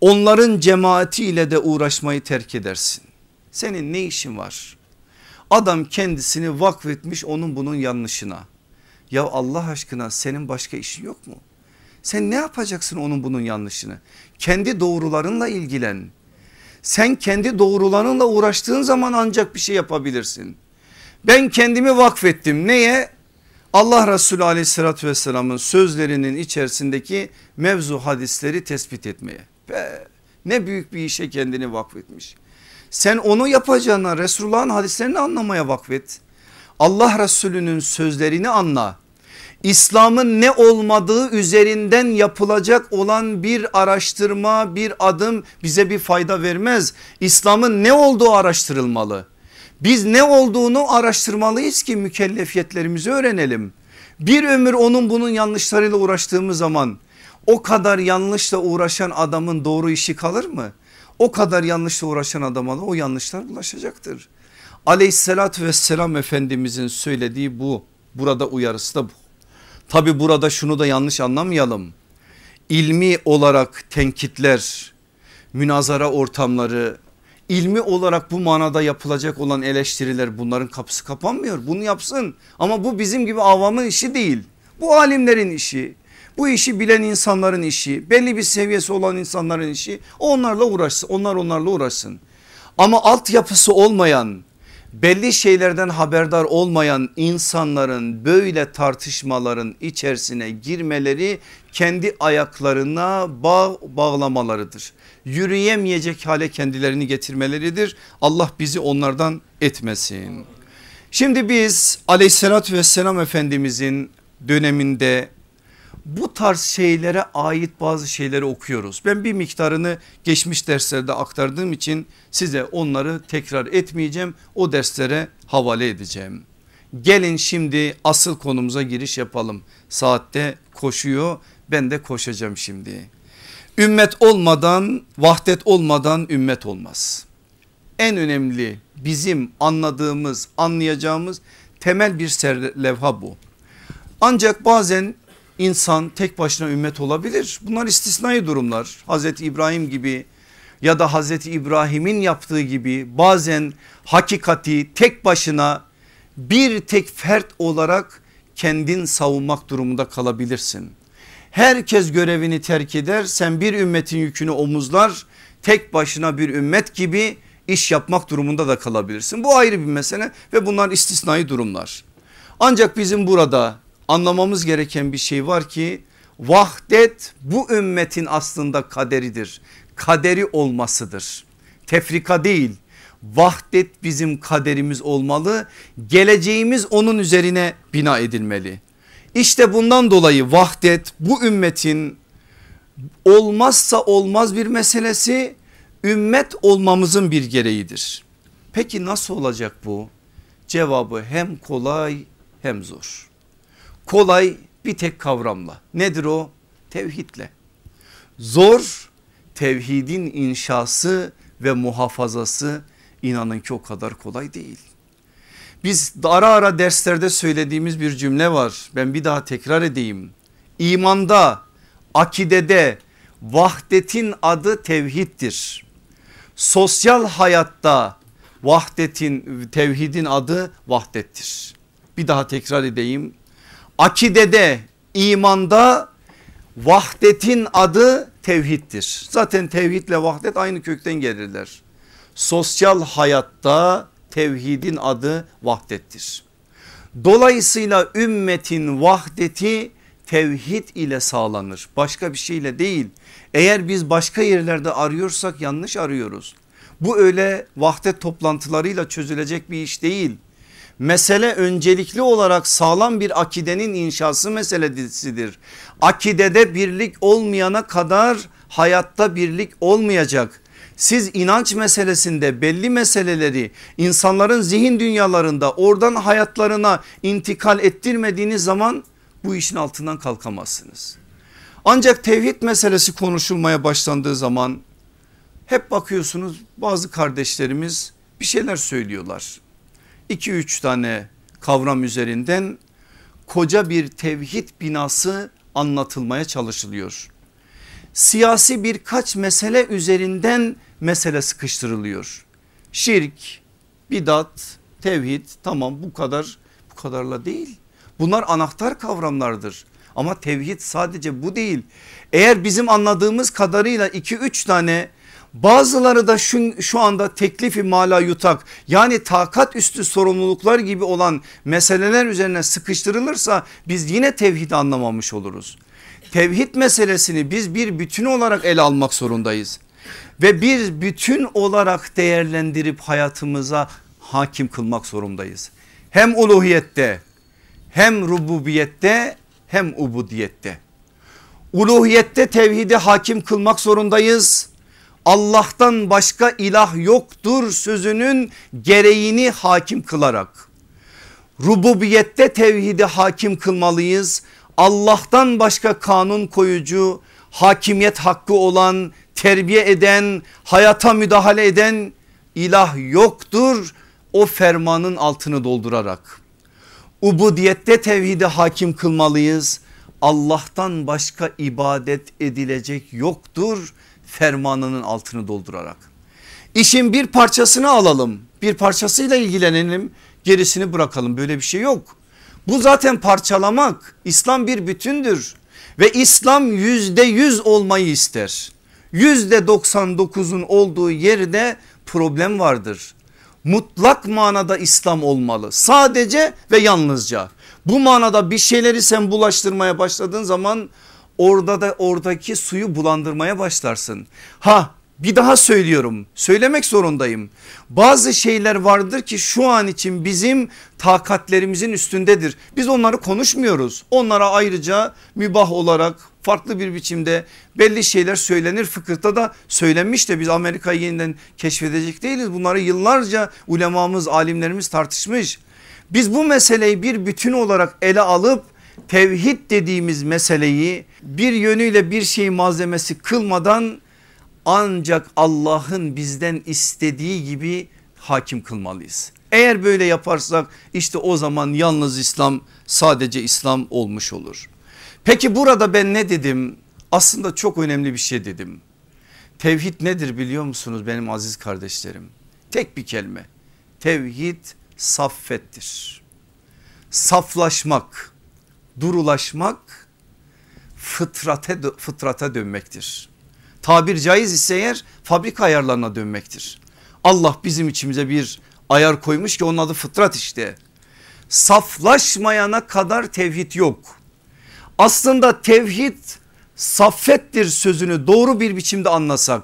Onların cemaatiyle de uğraşmayı terk edersin. Senin ne işin var? Adam kendisini vakfetmiş onun bunun yanlışına. Ya Allah aşkına senin başka işin yok mu? Sen ne yapacaksın onun bunun yanlışını? Kendi doğrularınla ilgilen. Sen kendi doğrularınla uğraştığın zaman ancak bir şey yapabilirsin. Ben kendimi vakfettim neye? Allah Resulü aleyhissalatü vesselamın sözlerinin içerisindeki mevzu hadisleri tespit etmeye. Be, ne büyük bir işe kendini vakfetmiş. Sen onu yapacağına Resulullah'ın hadislerini anlamaya vakfet. Allah Resulü'nün sözlerini anla. İslam'ın ne olmadığı üzerinden yapılacak olan bir araştırma bir adım bize bir fayda vermez. İslam'ın ne olduğu araştırılmalı. Biz ne olduğunu araştırmalıyız ki mükellefiyetlerimizi öğrenelim. Bir ömür onun bunun yanlışlarıyla uğraştığımız zaman o kadar yanlışla uğraşan adamın doğru işi kalır mı? O kadar yanlışla uğraşan adama da o yanlışlar bulaşacaktır. Aleyhissalatü vesselam Efendimizin söylediği bu. Burada uyarısı da bu. Tabi burada şunu da yanlış anlamayalım. İlmi olarak tenkitler, münazara ortamları, ilmi olarak bu manada yapılacak olan eleştiriler bunların kapısı kapanmıyor. Bunu yapsın ama bu bizim gibi avamın işi değil. Bu alimlerin işi. Bu işi bilen insanların işi, belli bir seviyesi olan insanların işi. Onlarla uğraşsın, onlar onlarla uğraşsın. Ama altyapısı olmayan, belli şeylerden haberdar olmayan insanların böyle tartışmaların içerisine girmeleri kendi ayaklarına bağ bağlamalarıdır. Yürüyemeyecek hale kendilerini getirmeleridir. Allah bizi onlardan etmesin. Şimdi biz aleyhissalatü vesselam efendimizin döneminde bu tarz şeylere ait bazı şeyleri okuyoruz. Ben bir miktarını geçmiş derslerde aktardığım için size onları tekrar etmeyeceğim. O derslere havale edeceğim. Gelin şimdi asıl konumuza giriş yapalım. Saatte koşuyor ben de koşacağım şimdi. Ümmet olmadan vahdet olmadan ümmet olmaz. En önemli bizim anladığımız anlayacağımız temel bir levha bu. Ancak bazen insan tek başına ümmet olabilir. Bunlar istisnai durumlar. Hazreti İbrahim gibi ya da Hazreti İbrahim'in yaptığı gibi bazen hakikati tek başına bir tek fert olarak kendin savunmak durumunda kalabilirsin. Herkes görevini terk eder sen bir ümmetin yükünü omuzlar tek başına bir ümmet gibi iş yapmak durumunda da kalabilirsin. Bu ayrı bir mesele ve bunlar istisnai durumlar. Ancak bizim burada anlamamız gereken bir şey var ki vahdet bu ümmetin aslında kaderidir. Kaderi olmasıdır. Tefrika değil vahdet bizim kaderimiz olmalı. Geleceğimiz onun üzerine bina edilmeli. İşte bundan dolayı vahdet bu ümmetin olmazsa olmaz bir meselesi ümmet olmamızın bir gereğidir. Peki nasıl olacak bu? Cevabı hem kolay hem zor. Kolay bir tek kavramla. Nedir o? Tevhidle. Zor tevhidin inşası ve muhafazası inanın ki o kadar kolay değil. Biz ara ara derslerde söylediğimiz bir cümle var. Ben bir daha tekrar edeyim. İmanda, akidede vahdetin adı tevhiddir. Sosyal hayatta vahdetin, tevhidin adı vahdettir. Bir daha tekrar edeyim akidede imanda vahdetin adı tevhiddir. Zaten tevhidle vahdet aynı kökten gelirler. Sosyal hayatta tevhidin adı vahdettir. Dolayısıyla ümmetin vahdeti tevhid ile sağlanır. Başka bir şeyle değil. Eğer biz başka yerlerde arıyorsak yanlış arıyoruz. Bu öyle vahdet toplantılarıyla çözülecek bir iş değil mesele öncelikli olarak sağlam bir akidenin inşası meselesidir. Akidede birlik olmayana kadar hayatta birlik olmayacak. Siz inanç meselesinde belli meseleleri insanların zihin dünyalarında oradan hayatlarına intikal ettirmediğiniz zaman bu işin altından kalkamazsınız. Ancak tevhid meselesi konuşulmaya başlandığı zaman hep bakıyorsunuz bazı kardeşlerimiz bir şeyler söylüyorlar. 2-3 tane kavram üzerinden koca bir tevhid binası anlatılmaya çalışılıyor. siyasi birkaç mesele üzerinden mesele sıkıştırılıyor. Şirk, bidat, tevhid tamam bu kadar bu kadarla değil. Bunlar anahtar kavramlardır. Ama tevhid sadece bu değil. Eğer bizim anladığımız kadarıyla 2-3 tane bazıları da şu, şu anda teklifi mala yutak yani takat üstü sorumluluklar gibi olan meseleler üzerine sıkıştırılırsa biz yine tevhid anlamamış oluruz. Tevhid meselesini biz bir bütün olarak ele almak zorundayız ve bir bütün olarak değerlendirip hayatımıza hakim kılmak zorundayız. Hem uluhiyette hem rububiyette hem ubudiyette. Uluhiyette tevhidi hakim kılmak zorundayız. Allah'tan başka ilah yoktur sözünün gereğini hakim kılarak. Rububiyette tevhidi hakim kılmalıyız. Allah'tan başka kanun koyucu, hakimiyet hakkı olan, terbiye eden, hayata müdahale eden ilah yoktur. O fermanın altını doldurarak. Ubudiyette tevhidi hakim kılmalıyız. Allah'tan başka ibadet edilecek yoktur fermanının altını doldurarak. İşin bir parçasını alalım bir parçasıyla ilgilenelim gerisini bırakalım böyle bir şey yok. Bu zaten parçalamak İslam bir bütündür ve İslam yüzde yüz olmayı ister. Yüzde 99'un olduğu yerde problem vardır. Mutlak manada İslam olmalı sadece ve yalnızca. Bu manada bir şeyleri sen bulaştırmaya başladığın zaman orada da oradaki suyu bulandırmaya başlarsın. Ha bir daha söylüyorum söylemek zorundayım. Bazı şeyler vardır ki şu an için bizim takatlerimizin üstündedir. Biz onları konuşmuyoruz. Onlara ayrıca mübah olarak farklı bir biçimde belli şeyler söylenir. Fıkıhta da söylenmiş de biz Amerika'yı yeniden keşfedecek değiliz. Bunları yıllarca ulemamız alimlerimiz tartışmış. Biz bu meseleyi bir bütün olarak ele alıp tevhid dediğimiz meseleyi bir yönüyle bir şey malzemesi kılmadan ancak Allah'ın bizden istediği gibi hakim kılmalıyız. Eğer böyle yaparsak işte o zaman yalnız İslam sadece İslam olmuş olur. Peki burada ben ne dedim? Aslında çok önemli bir şey dedim. Tevhid nedir biliyor musunuz benim aziz kardeşlerim? Tek bir kelime. Tevhid saffettir. Saflaşmak, durulaşmak fıtrata, fıtrata dönmektir. Tabir caiz ise eğer fabrika ayarlarına dönmektir. Allah bizim içimize bir ayar koymuş ki onun adı fıtrat işte. Saflaşmayana kadar tevhid yok. Aslında tevhid saffettir sözünü doğru bir biçimde anlasak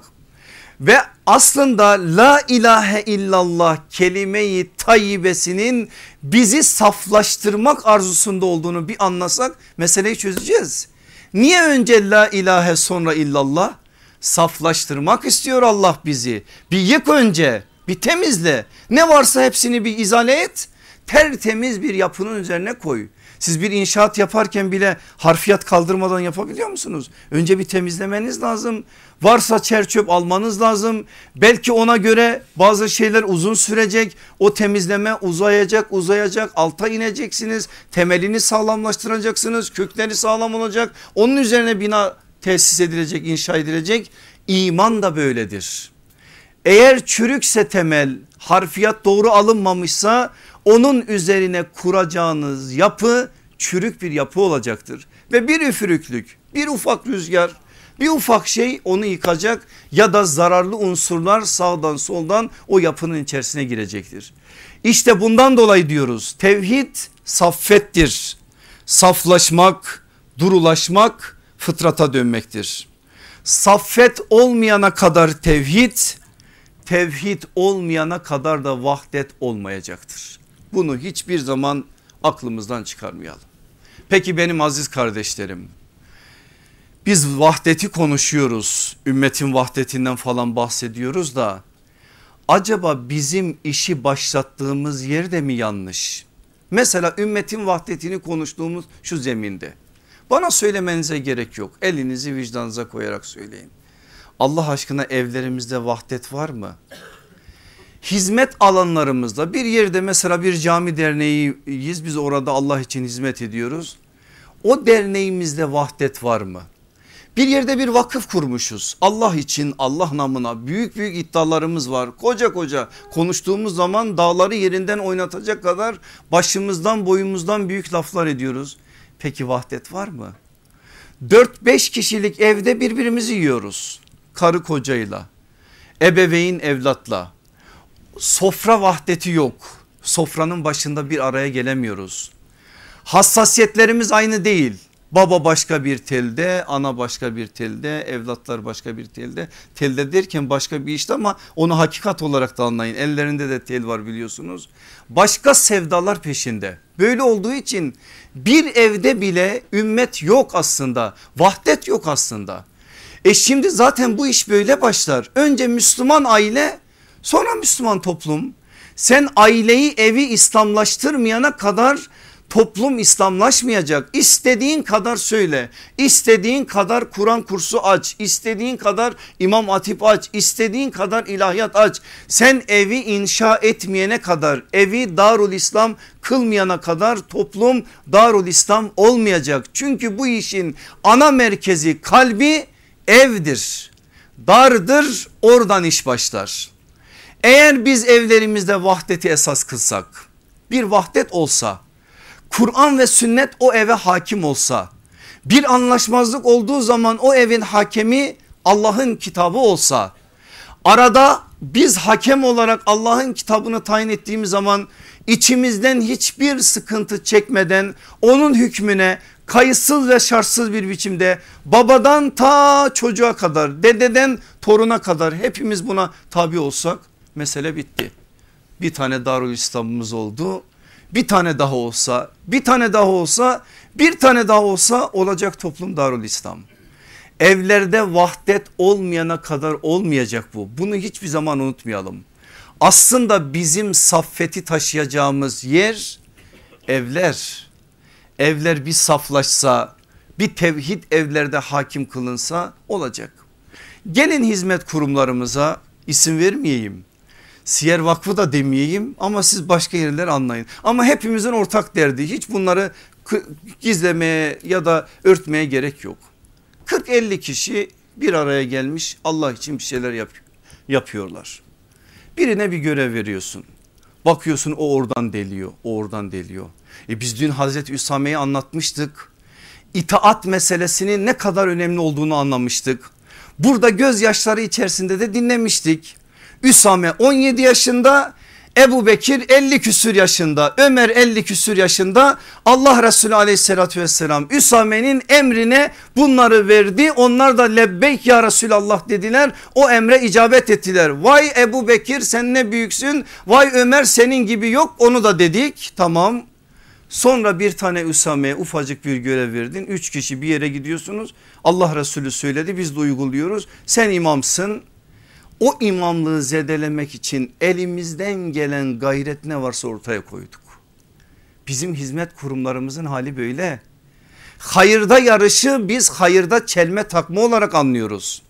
ve aslında la ilahe illallah kelimeyi tayyibesinin bizi saflaştırmak arzusunda olduğunu bir anlasak meseleyi çözeceğiz. Niye önce la ilahe sonra illallah? Saflaştırmak istiyor Allah bizi. Bir yık önce bir temizle ne varsa hepsini bir izale et tertemiz bir yapının üzerine koy. Siz bir inşaat yaparken bile harfiyat kaldırmadan yapabiliyor musunuz? Önce bir temizlemeniz lazım. Varsa çerçöp almanız lazım. Belki ona göre bazı şeyler uzun sürecek. O temizleme uzayacak uzayacak alta ineceksiniz. Temelini sağlamlaştıracaksınız. Kökleri sağlam olacak. Onun üzerine bina tesis edilecek inşa edilecek. İman da böyledir. Eğer çürükse temel harfiyat doğru alınmamışsa onun üzerine kuracağınız yapı çürük bir yapı olacaktır. Ve bir üfürüklük bir ufak rüzgar bir ufak şey onu yıkacak ya da zararlı unsurlar sağdan soldan o yapının içerisine girecektir. İşte bundan dolayı diyoruz tevhid saffettir. Saflaşmak, durulaşmak fıtrata dönmektir. Saffet olmayana kadar tevhid, tevhid olmayana kadar da vahdet olmayacaktır. Bunu hiçbir zaman aklımızdan çıkarmayalım. Peki benim aziz kardeşlerim biz vahdeti konuşuyoruz ümmetin vahdetinden falan bahsediyoruz da acaba bizim işi başlattığımız yerde mi yanlış? Mesela ümmetin vahdetini konuştuğumuz şu zeminde bana söylemenize gerek yok elinizi vicdanınıza koyarak söyleyin. Allah aşkına evlerimizde vahdet var mı? Hizmet alanlarımızda bir yerde mesela bir cami derneğiyiz biz orada Allah için hizmet ediyoruz. O derneğimizde vahdet var mı? Bir yerde bir vakıf kurmuşuz. Allah için Allah namına büyük büyük iddialarımız var. Koca koca konuştuğumuz zaman dağları yerinden oynatacak kadar başımızdan boyumuzdan büyük laflar ediyoruz. Peki vahdet var mı? 4-5 kişilik evde birbirimizi yiyoruz. Karı kocayla, ebeveyn evlatla. Sofra vahdeti yok. Sofranın başında bir araya gelemiyoruz. Hassasiyetlerimiz aynı değil. Baba başka bir telde, ana başka bir telde, evlatlar başka bir telde. Telde derken başka bir işte ama onu hakikat olarak da anlayın. Ellerinde de tel var biliyorsunuz. Başka sevdalar peşinde. Böyle olduğu için bir evde bile ümmet yok aslında. Vahdet yok aslında. E şimdi zaten bu iş böyle başlar. Önce Müslüman aile sonra Müslüman toplum. Sen aileyi evi İslamlaştırmayana kadar Toplum İslamlaşmayacak. İstediğin kadar söyle. istediğin kadar Kur'an kursu aç. istediğin kadar İmam Hatip aç. istediğin kadar ilahiyat aç. Sen evi inşa etmeyene kadar evi Darul İslam kılmayana kadar toplum Darul İslam olmayacak. Çünkü bu işin ana merkezi kalbi evdir. Dardır oradan iş başlar. Eğer biz evlerimizde vahdeti esas kılsak bir vahdet olsa Kur'an ve sünnet o eve hakim olsa bir anlaşmazlık olduğu zaman o evin hakemi Allah'ın kitabı olsa arada biz hakem olarak Allah'ın kitabını tayin ettiğimiz zaman içimizden hiçbir sıkıntı çekmeden onun hükmüne kayıtsız ve şartsız bir biçimde babadan ta çocuğa kadar dededen toruna kadar hepimiz buna tabi olsak mesele bitti. Bir tane Darül İslam'ımız oldu bir tane daha olsa bir tane daha olsa bir tane daha olsa olacak toplum Darul İslam. Evlerde vahdet olmayana kadar olmayacak bu. Bunu hiçbir zaman unutmayalım. Aslında bizim saffeti taşıyacağımız yer evler. Evler bir saflaşsa bir tevhid evlerde hakim kılınsa olacak. Gelin hizmet kurumlarımıza isim vermeyeyim. Siyer Vakfı da demeyeyim ama siz başka yerler anlayın. Ama hepimizin ortak derdi hiç bunları gizlemeye ya da örtmeye gerek yok. 40-50 kişi bir araya gelmiş Allah için bir şeyler yap yapıyorlar. Birine bir görev veriyorsun. Bakıyorsun o oradan deliyor, o oradan deliyor. E biz dün Hazreti Üsame'yi anlatmıştık. İtaat meselesinin ne kadar önemli olduğunu anlamıştık. Burada gözyaşları içerisinde de dinlemiştik. Üsame 17 yaşında Ebu Bekir 50 küsür yaşında Ömer 50 küsür yaşında. Allah Resulü aleyhissalatü vesselam Üsame'nin emrine bunları verdi. Onlar da lebbeyk ya Resulallah dediler. O emre icabet ettiler. Vay Ebu Bekir sen ne büyüksün. Vay Ömer senin gibi yok. Onu da dedik. Tamam. Sonra bir tane Üsame'ye ufacık bir görev verdin. Üç kişi bir yere gidiyorsunuz. Allah Resulü söyledi. Biz de uyguluyoruz. Sen imamsın o imamlığı zedelemek için elimizden gelen gayret ne varsa ortaya koyduk. Bizim hizmet kurumlarımızın hali böyle. Hayırda yarışı biz hayırda çelme takma olarak anlıyoruz.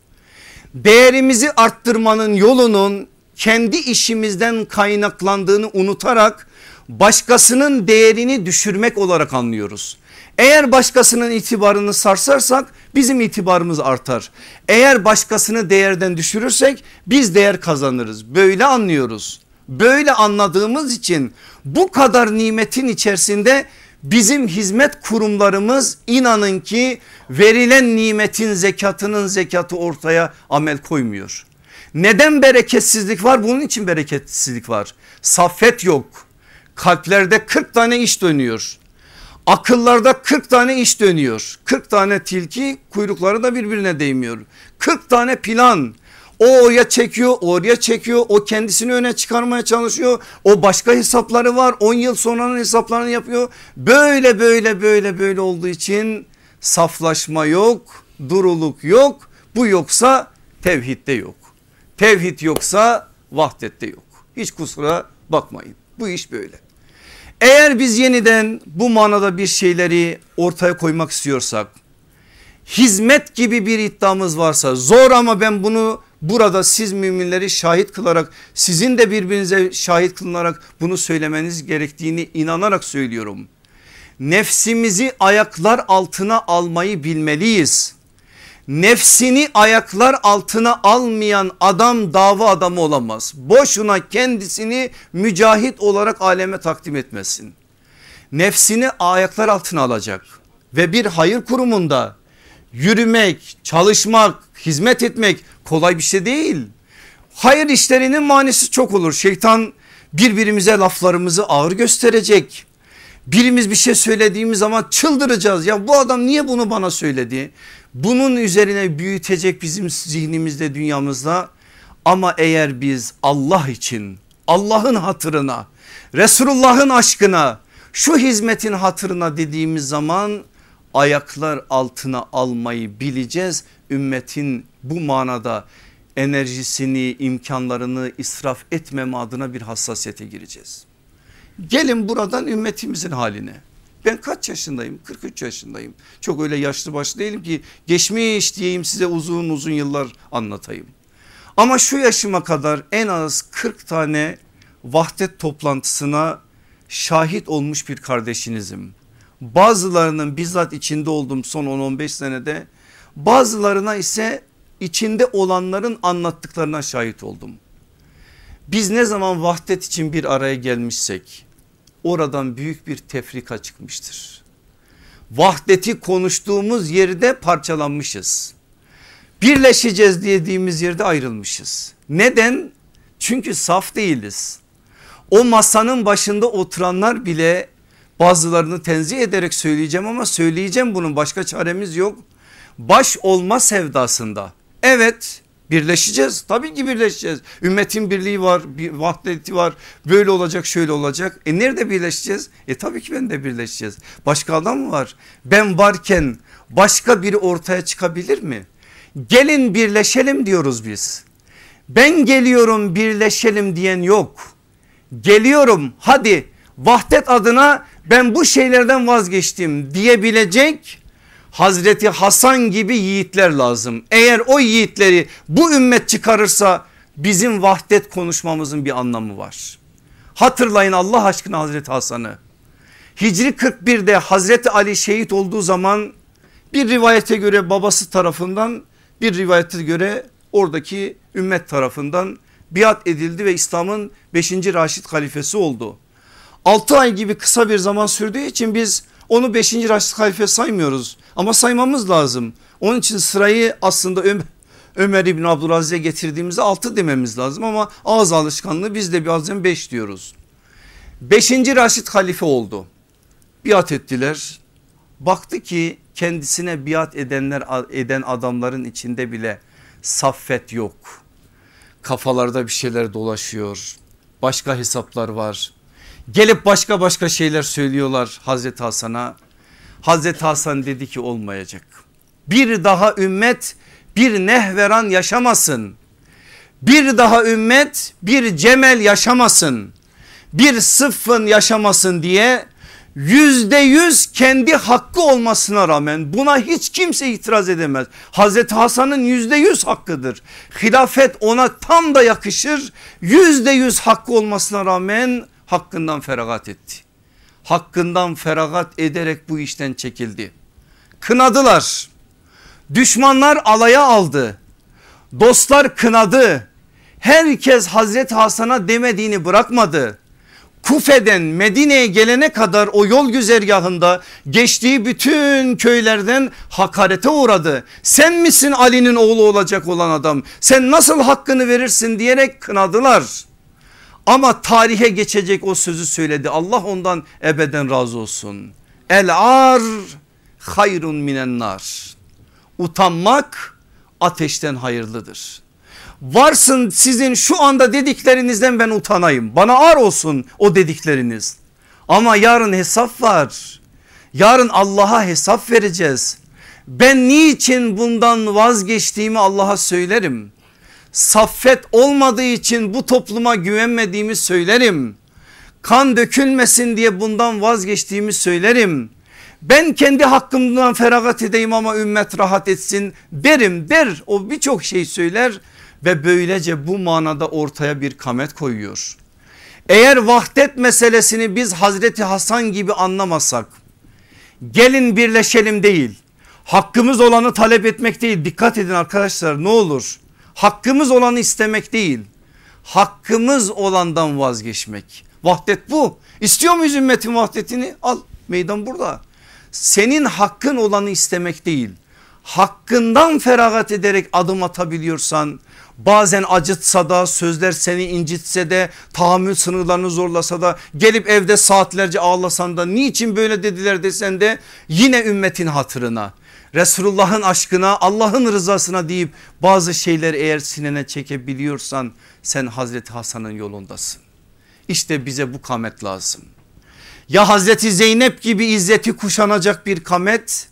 Değerimizi arttırmanın yolunun kendi işimizden kaynaklandığını unutarak başkasının değerini düşürmek olarak anlıyoruz. Eğer başkasının itibarını sarsarsak bizim itibarımız artar. Eğer başkasını değerden düşürürsek biz değer kazanırız. Böyle anlıyoruz. Böyle anladığımız için bu kadar nimetin içerisinde bizim hizmet kurumlarımız inanın ki verilen nimetin zekatının zekatı ortaya amel koymuyor. Neden bereketsizlik var? Bunun için bereketsizlik var. Saffet yok. Kalplerde 40 tane iş dönüyor. Akıllarda 40 tane iş dönüyor. 40 tane tilki kuyrukları da birbirine değmiyor. 40 tane plan. O oraya çekiyor, oraya çekiyor. O kendisini öne çıkarmaya çalışıyor. O başka hesapları var. 10 yıl sonranın hesaplarını yapıyor. Böyle böyle böyle böyle olduğu için saflaşma yok, duruluk yok. Bu yoksa tevhidde yok. Tevhid yoksa vahdette yok. Hiç kusura bakmayın. Bu iş böyle. Eğer biz yeniden bu manada bir şeyleri ortaya koymak istiyorsak hizmet gibi bir iddiamız varsa zor ama ben bunu burada siz müminleri şahit kılarak sizin de birbirinize şahit kılınarak bunu söylemeniz gerektiğini inanarak söylüyorum. Nefsimizi ayaklar altına almayı bilmeliyiz. Nefsini ayaklar altına almayan adam dava adamı olamaz. Boşuna kendisini mücahit olarak aleme takdim etmesin. Nefsini ayaklar altına alacak ve bir hayır kurumunda yürümek, çalışmak, hizmet etmek kolay bir şey değil. Hayır işlerinin manisi çok olur. Şeytan birbirimize laflarımızı ağır gösterecek. Birimiz bir şey söylediğimiz zaman çıldıracağız. Ya bu adam niye bunu bana söyledi? Bunun üzerine büyütecek bizim zihnimizde dünyamızda. Ama eğer biz Allah için Allah'ın hatırına Resulullah'ın aşkına şu hizmetin hatırına dediğimiz zaman ayaklar altına almayı bileceğiz. Ümmetin bu manada enerjisini imkanlarını israf etmeme adına bir hassasiyete gireceğiz. Gelin buradan ümmetimizin haline. Ben kaç yaşındayım? 43 yaşındayım. Çok öyle yaşlı başlı değilim ki geçmiş diyeyim size uzun uzun yıllar anlatayım. Ama şu yaşıma kadar en az 40 tane vahdet toplantısına şahit olmuş bir kardeşinizim. Bazılarının bizzat içinde olduğum son 10-15 senede bazılarına ise içinde olanların anlattıklarına şahit oldum. Biz ne zaman vahdet için bir araya gelmişsek oradan büyük bir tefrika çıkmıştır. Vahdeti konuştuğumuz yerde parçalanmışız. Birleşeceğiz dediğimiz yerde ayrılmışız. Neden? Çünkü saf değiliz. O masanın başında oturanlar bile bazılarını tenzih ederek söyleyeceğim ama söyleyeceğim bunun başka çaremiz yok. Baş olma sevdasında Evet birleşeceğiz tabii ki birleşeceğiz. Ümmetin birliği var bir vahdeti var böyle olacak şöyle olacak. E nerede birleşeceğiz? E tabii ki ben de birleşeceğiz. Başka adam mı var? Ben varken başka biri ortaya çıkabilir mi? Gelin birleşelim diyoruz biz. Ben geliyorum birleşelim diyen yok. Geliyorum hadi vahdet adına ben bu şeylerden vazgeçtim diyebilecek Hazreti Hasan gibi yiğitler lazım. Eğer o yiğitleri bu ümmet çıkarırsa bizim vahdet konuşmamızın bir anlamı var. Hatırlayın Allah aşkına Hazreti Hasan'ı. Hicri 41'de Hazreti Ali şehit olduğu zaman bir rivayete göre babası tarafından bir rivayete göre oradaki ümmet tarafından biat edildi ve İslam'ın 5. Raşid halifesi oldu. 6 ay gibi kısa bir zaman sürdüğü için biz onu 5. Raşid halife saymıyoruz ama saymamız lazım. Onun için sırayı aslında Ömer, Ömer İbni Abdülaziz'e getirdiğimizde 6 dememiz lazım ama ağız alışkanlığı biz de bazen 5 diyoruz. 5. Raşid halife oldu. Biat ettiler. Baktı ki kendisine biat edenler eden adamların içinde bile saffet yok. Kafalarda bir şeyler dolaşıyor. Başka hesaplar var. Gelip başka başka şeyler söylüyorlar Hazreti Hasan'a. Hazreti Hasan dedi ki olmayacak. Bir daha ümmet bir nehveran yaşamasın. Bir daha ümmet bir cemel yaşamasın. Bir sıffın yaşamasın diye yüzde yüz kendi hakkı olmasına rağmen buna hiç kimse itiraz edemez. Hazreti Hasan'ın yüzde yüz hakkıdır. Hilafet ona tam da yakışır. Yüzde yüz hakkı olmasına rağmen hakkından feragat etti. Hakkından feragat ederek bu işten çekildi. Kınadılar. Düşmanlar alaya aldı. Dostlar kınadı. Herkes Hazreti Hasan'a demediğini bırakmadı. Kufe'den Medine'ye gelene kadar o yol güzergahında geçtiği bütün köylerden hakarete uğradı. Sen misin Ali'nin oğlu olacak olan adam? Sen nasıl hakkını verirsin diyerek kınadılar. Ama tarihe geçecek o sözü söyledi. Allah ondan ebeden razı olsun. El ar hayrun minen nar. Utanmak ateşten hayırlıdır. Varsın sizin şu anda dediklerinizden ben utanayım. Bana ar olsun o dedikleriniz. Ama yarın hesap var. Yarın Allah'a hesap vereceğiz. Ben niçin bundan vazgeçtiğimi Allah'a söylerim saffet olmadığı için bu topluma güvenmediğimi söylerim. Kan dökülmesin diye bundan vazgeçtiğimi söylerim. Ben kendi hakkımdan feragat edeyim ama ümmet rahat etsin derim der. O birçok şey söyler ve böylece bu manada ortaya bir kamet koyuyor. Eğer vahdet meselesini biz Hazreti Hasan gibi anlamasak gelin birleşelim değil Hakkımız olanı talep etmek değil dikkat edin arkadaşlar ne olur. Hakkımız olanı istemek değil hakkımız olandan vazgeçmek. Vahdet bu. İstiyor muyuz ümmetin vahdetini? Al meydan burada. Senin hakkın olanı istemek değil. Hakkından feragat ederek adım atabiliyorsan bazen acıtsa da sözler seni incitse de tahammül sınırlarını zorlasa da gelip evde saatlerce ağlasan da niçin böyle dediler desen de yine ümmetin hatırına Resulullah'ın aşkına Allah'ın rızasına deyip bazı şeyleri eğer sinene çekebiliyorsan sen Hazreti Hasan'ın yolundasın. İşte bize bu kamet lazım. Ya Hazreti Zeynep gibi izzeti kuşanacak bir kamet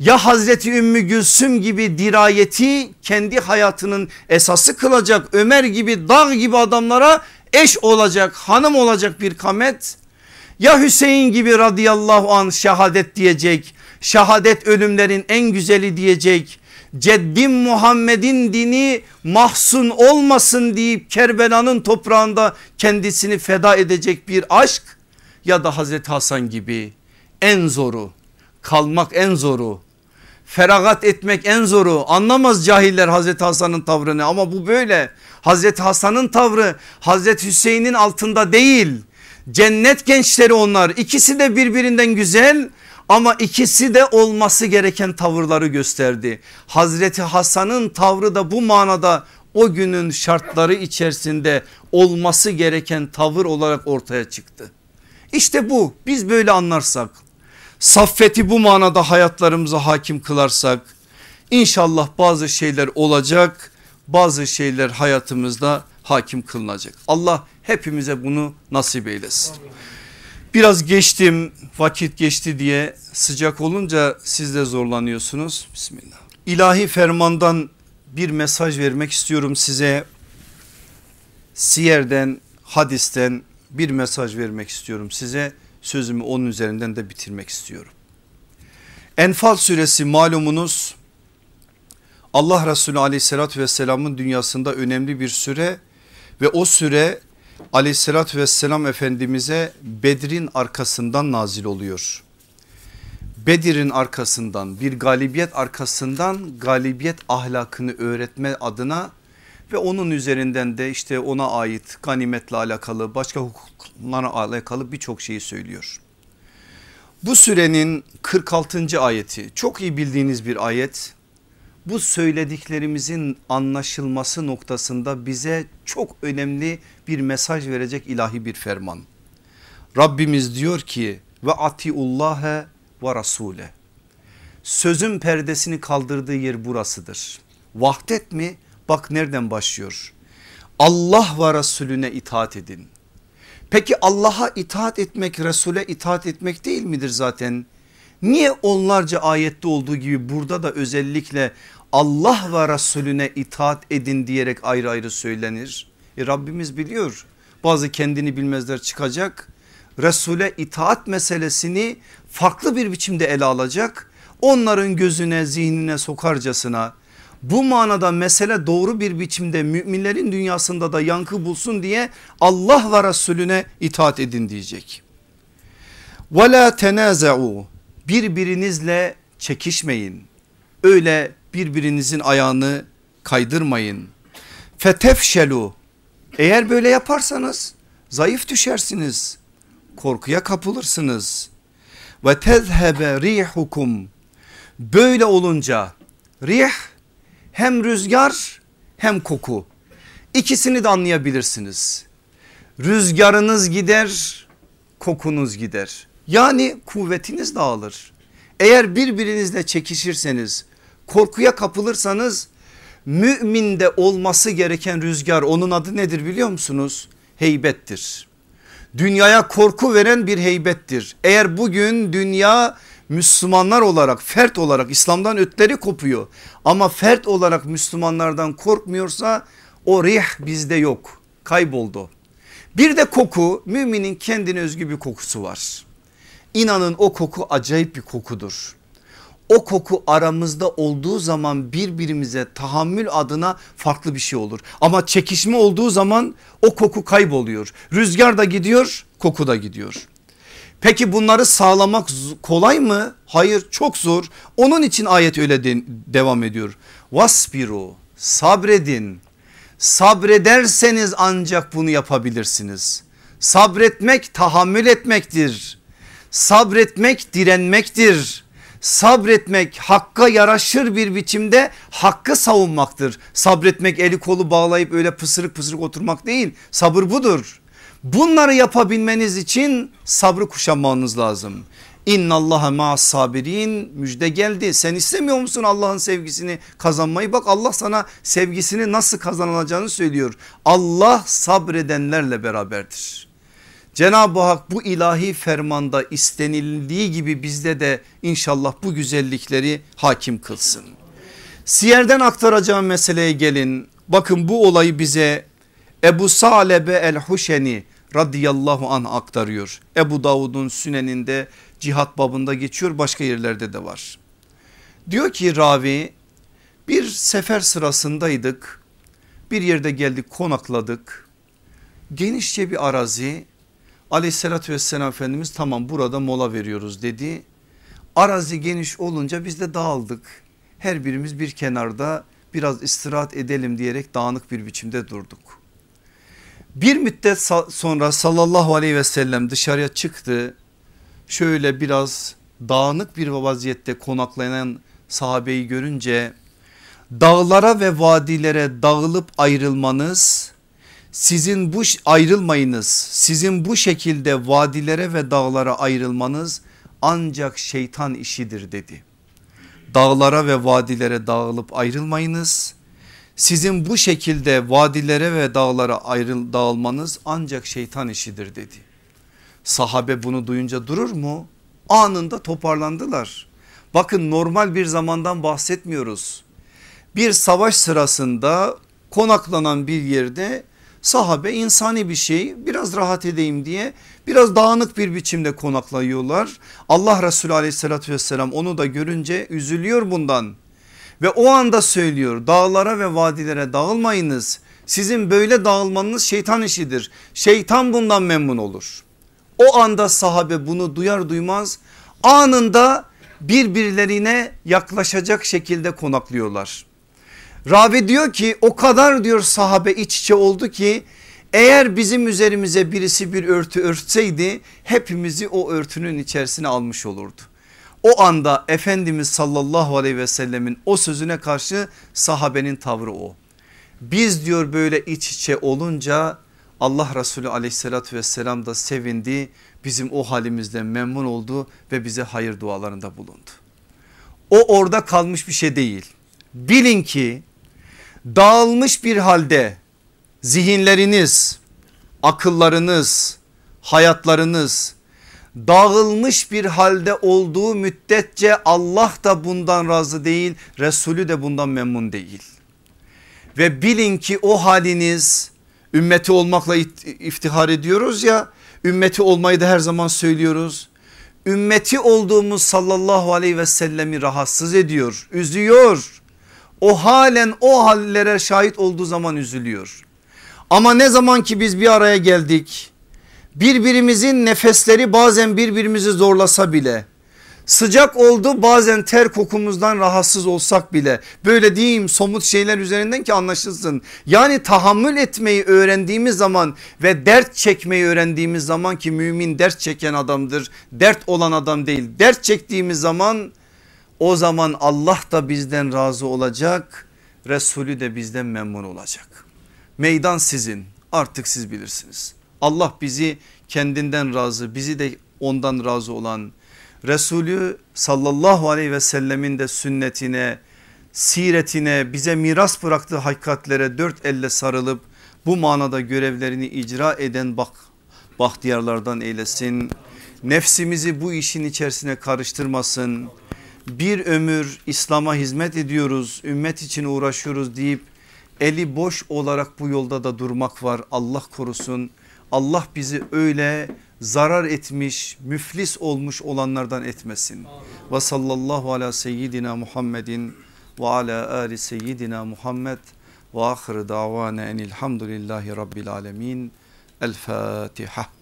ya Hazreti Ümmü Gülsüm gibi dirayeti kendi hayatının esası kılacak Ömer gibi dağ gibi adamlara eş olacak hanım olacak bir kamet ya Hüseyin gibi radıyallahu an şehadet diyecek şehadet ölümlerin en güzeli diyecek. Ceddim Muhammed'in dini mahzun olmasın deyip Kerbela'nın toprağında kendisini feda edecek bir aşk ya da Hazreti Hasan gibi en zoru kalmak en zoru feragat etmek en zoru. Anlamaz cahiller Hazreti Hasan'ın tavrını ama bu böyle. Hazreti Hasan'ın tavrı Hazreti Hüseyin'in altında değil. Cennet gençleri onlar. İkisi de birbirinden güzel ama ikisi de olması gereken tavırları gösterdi. Hazreti Hasan'ın tavrı da bu manada o günün şartları içerisinde olması gereken tavır olarak ortaya çıktı. İşte bu biz böyle anlarsak saffeti bu manada hayatlarımıza hakim kılarsak inşallah bazı şeyler olacak bazı şeyler hayatımızda hakim kılınacak. Allah hepimize bunu nasip eylesin. Biraz geçtim vakit geçti diye sıcak olunca siz de zorlanıyorsunuz. Bismillah. İlahi fermandan bir mesaj vermek istiyorum size. Siyer'den hadisten bir mesaj vermek istiyorum size. Sözümü onun üzerinden de bitirmek istiyorum. Enfal suresi malumunuz Allah Resulü aleyhissalatü vesselamın dünyasında önemli bir süre ve o süre aleyhissalatü vesselam efendimize Bedir'in arkasından nazil oluyor. Bedir'in arkasından bir galibiyet arkasından galibiyet ahlakını öğretme adına ve onun üzerinden de işte ona ait ganimetle alakalı başka hukuklara alakalı birçok şeyi söylüyor. Bu sürenin 46. ayeti çok iyi bildiğiniz bir ayet bu söylediklerimizin anlaşılması noktasında bize çok önemli bir mesaj verecek ilahi bir ferman. Rabbimiz diyor ki ve atiullâhe ve rasule. Sözün perdesini kaldırdığı yer burasıdır. Vahdet mi? Bak nereden başlıyor. Allah ve Resulüne itaat edin. Peki Allah'a itaat etmek Resul'e itaat etmek değil midir zaten? Niye onlarca ayette olduğu gibi burada da özellikle Allah ve Resulüne itaat edin diyerek ayrı ayrı söylenir. E Rabbimiz biliyor bazı kendini bilmezler çıkacak. Resul'e itaat meselesini farklı bir biçimde ele alacak. Onların gözüne zihnine sokarcasına bu manada mesele doğru bir biçimde müminlerin dünyasında da yankı bulsun diye Allah ve Resulüne itaat edin diyecek. Ve la tenaza'u birbirinizle çekişmeyin. Öyle birbirinizin ayağını kaydırmayın. Fetefşelu eğer böyle yaparsanız zayıf düşersiniz. Korkuya kapılırsınız. Ve tezhebe rihukum böyle olunca rih hem rüzgar hem koku ikisini de anlayabilirsiniz. Rüzgarınız gider kokunuz gider yani kuvvetiniz dağılır. Eğer birbirinizle çekişirseniz korkuya kapılırsanız müminde olması gereken rüzgar onun adı nedir biliyor musunuz? Heybettir. Dünyaya korku veren bir heybettir. Eğer bugün dünya Müslümanlar olarak fert olarak İslam'dan ötleri kopuyor ama fert olarak Müslümanlardan korkmuyorsa o rih bizde yok kayboldu. Bir de koku müminin kendine özgü bir kokusu var. İnanın o koku acayip bir kokudur o koku aramızda olduğu zaman birbirimize tahammül adına farklı bir şey olur. Ama çekişme olduğu zaman o koku kayboluyor. Rüzgar da gidiyor koku da gidiyor. Peki bunları sağlamak kolay mı? Hayır çok zor. Onun için ayet öyle de devam ediyor. Vasbiru sabredin. Sabrederseniz ancak bunu yapabilirsiniz. Sabretmek tahammül etmektir. Sabretmek direnmektir. Sabretmek hakka yaraşır bir biçimde hakkı savunmaktır. Sabretmek eli kolu bağlayıp öyle pısırık pısırık oturmak değil. Sabır budur. Bunları yapabilmeniz için sabrı kuşanmanız lazım. İnna Allaha ma sabirin müjde geldi. Sen istemiyor musun Allah'ın sevgisini kazanmayı? Bak Allah sana sevgisini nasıl kazanılacağını söylüyor. Allah sabredenlerle beraberdir. Cenab-ı Hak bu ilahi fermanda istenildiği gibi bizde de inşallah bu güzellikleri hakim kılsın. Siyer'den aktaracağım meseleye gelin. Bakın bu olayı bize Ebu Salebe el-Huşeni radıyallahu anh aktarıyor. Ebu Davud'un süneninde cihat babında geçiyor başka yerlerde de var. Diyor ki ravi bir sefer sırasındaydık bir yerde geldik konakladık genişçe bir arazi aleyhissalatü vesselam Efendimiz tamam burada mola veriyoruz dedi. Arazi geniş olunca biz de dağıldık her birimiz bir kenarda biraz istirahat edelim diyerek dağınık bir biçimde durduk. Bir müddet sonra sallallahu aleyhi ve sellem dışarıya çıktı. Şöyle biraz dağınık bir vaziyette konaklayan sahabeyi görünce dağlara ve vadilere dağılıp ayrılmanız sizin bu ayrılmayınız sizin bu şekilde vadilere ve dağlara ayrılmanız ancak şeytan işidir dedi. Dağlara ve vadilere dağılıp ayrılmayınız sizin bu şekilde vadilere ve dağlara ayrıl dağılmanız ancak şeytan işidir dedi. Sahabe bunu duyunca durur mu? Anında toparlandılar. Bakın normal bir zamandan bahsetmiyoruz. Bir savaş sırasında konaklanan bir yerde sahabe insani bir şey biraz rahat edeyim diye biraz dağınık bir biçimde konaklayıyorlar. Allah Resulü aleyhissalatü vesselam onu da görünce üzülüyor bundan ve o anda söylüyor dağlara ve vadilere dağılmayınız. Sizin böyle dağılmanız şeytan işidir. Şeytan bundan memnun olur. O anda sahabe bunu duyar duymaz anında birbirlerine yaklaşacak şekilde konaklıyorlar. Rabi diyor ki o kadar diyor sahabe iç içe oldu ki eğer bizim üzerimize birisi bir örtü örtseydi hepimizi o örtünün içerisine almış olurdu. O anda Efendimiz sallallahu aleyhi ve sellemin o sözüne karşı sahabenin tavrı o. Biz diyor böyle iç içe olunca Allah Resulü aleyhissalatü vesselam da sevindi. Bizim o halimizden memnun oldu ve bize hayır dualarında bulundu. O orada kalmış bir şey değil. Bilin ki dağılmış bir halde zihinleriniz, akıllarınız, hayatlarınız dağılmış bir halde olduğu müddetçe Allah da bundan razı değil Resulü de bundan memnun değil. Ve bilin ki o haliniz ümmeti olmakla iftihar ediyoruz ya ümmeti olmayı da her zaman söylüyoruz. Ümmeti olduğumuz sallallahu aleyhi ve sellemi rahatsız ediyor üzüyor. O halen o hallere şahit olduğu zaman üzülüyor. Ama ne zaman ki biz bir araya geldik birbirimizin nefesleri bazen birbirimizi zorlasa bile sıcak oldu bazen ter kokumuzdan rahatsız olsak bile böyle diyeyim somut şeyler üzerinden ki anlaşılsın. Yani tahammül etmeyi öğrendiğimiz zaman ve dert çekmeyi öğrendiğimiz zaman ki mümin dert çeken adamdır dert olan adam değil dert çektiğimiz zaman o zaman Allah da bizden razı olacak Resulü de bizden memnun olacak. Meydan sizin artık siz bilirsiniz. Allah bizi kendinden razı bizi de ondan razı olan Resulü sallallahu aleyhi ve sellemin de sünnetine siretine bize miras bıraktığı hakikatlere dört elle sarılıp bu manada görevlerini icra eden bak bahtiyarlardan eylesin. Nefsimizi bu işin içerisine karıştırmasın. Bir ömür İslam'a hizmet ediyoruz, ümmet için uğraşıyoruz deyip eli boş olarak bu yolda da durmak var. Allah korusun. Allah bizi öyle zarar etmiş müflis olmuş olanlardan etmesin. Ve sallallahu ala seyyidina Muhammedin ve ala ali seyyidina Muhammed ve ahir davana enilhamdülillahi rabbil alemin. El Fatiha.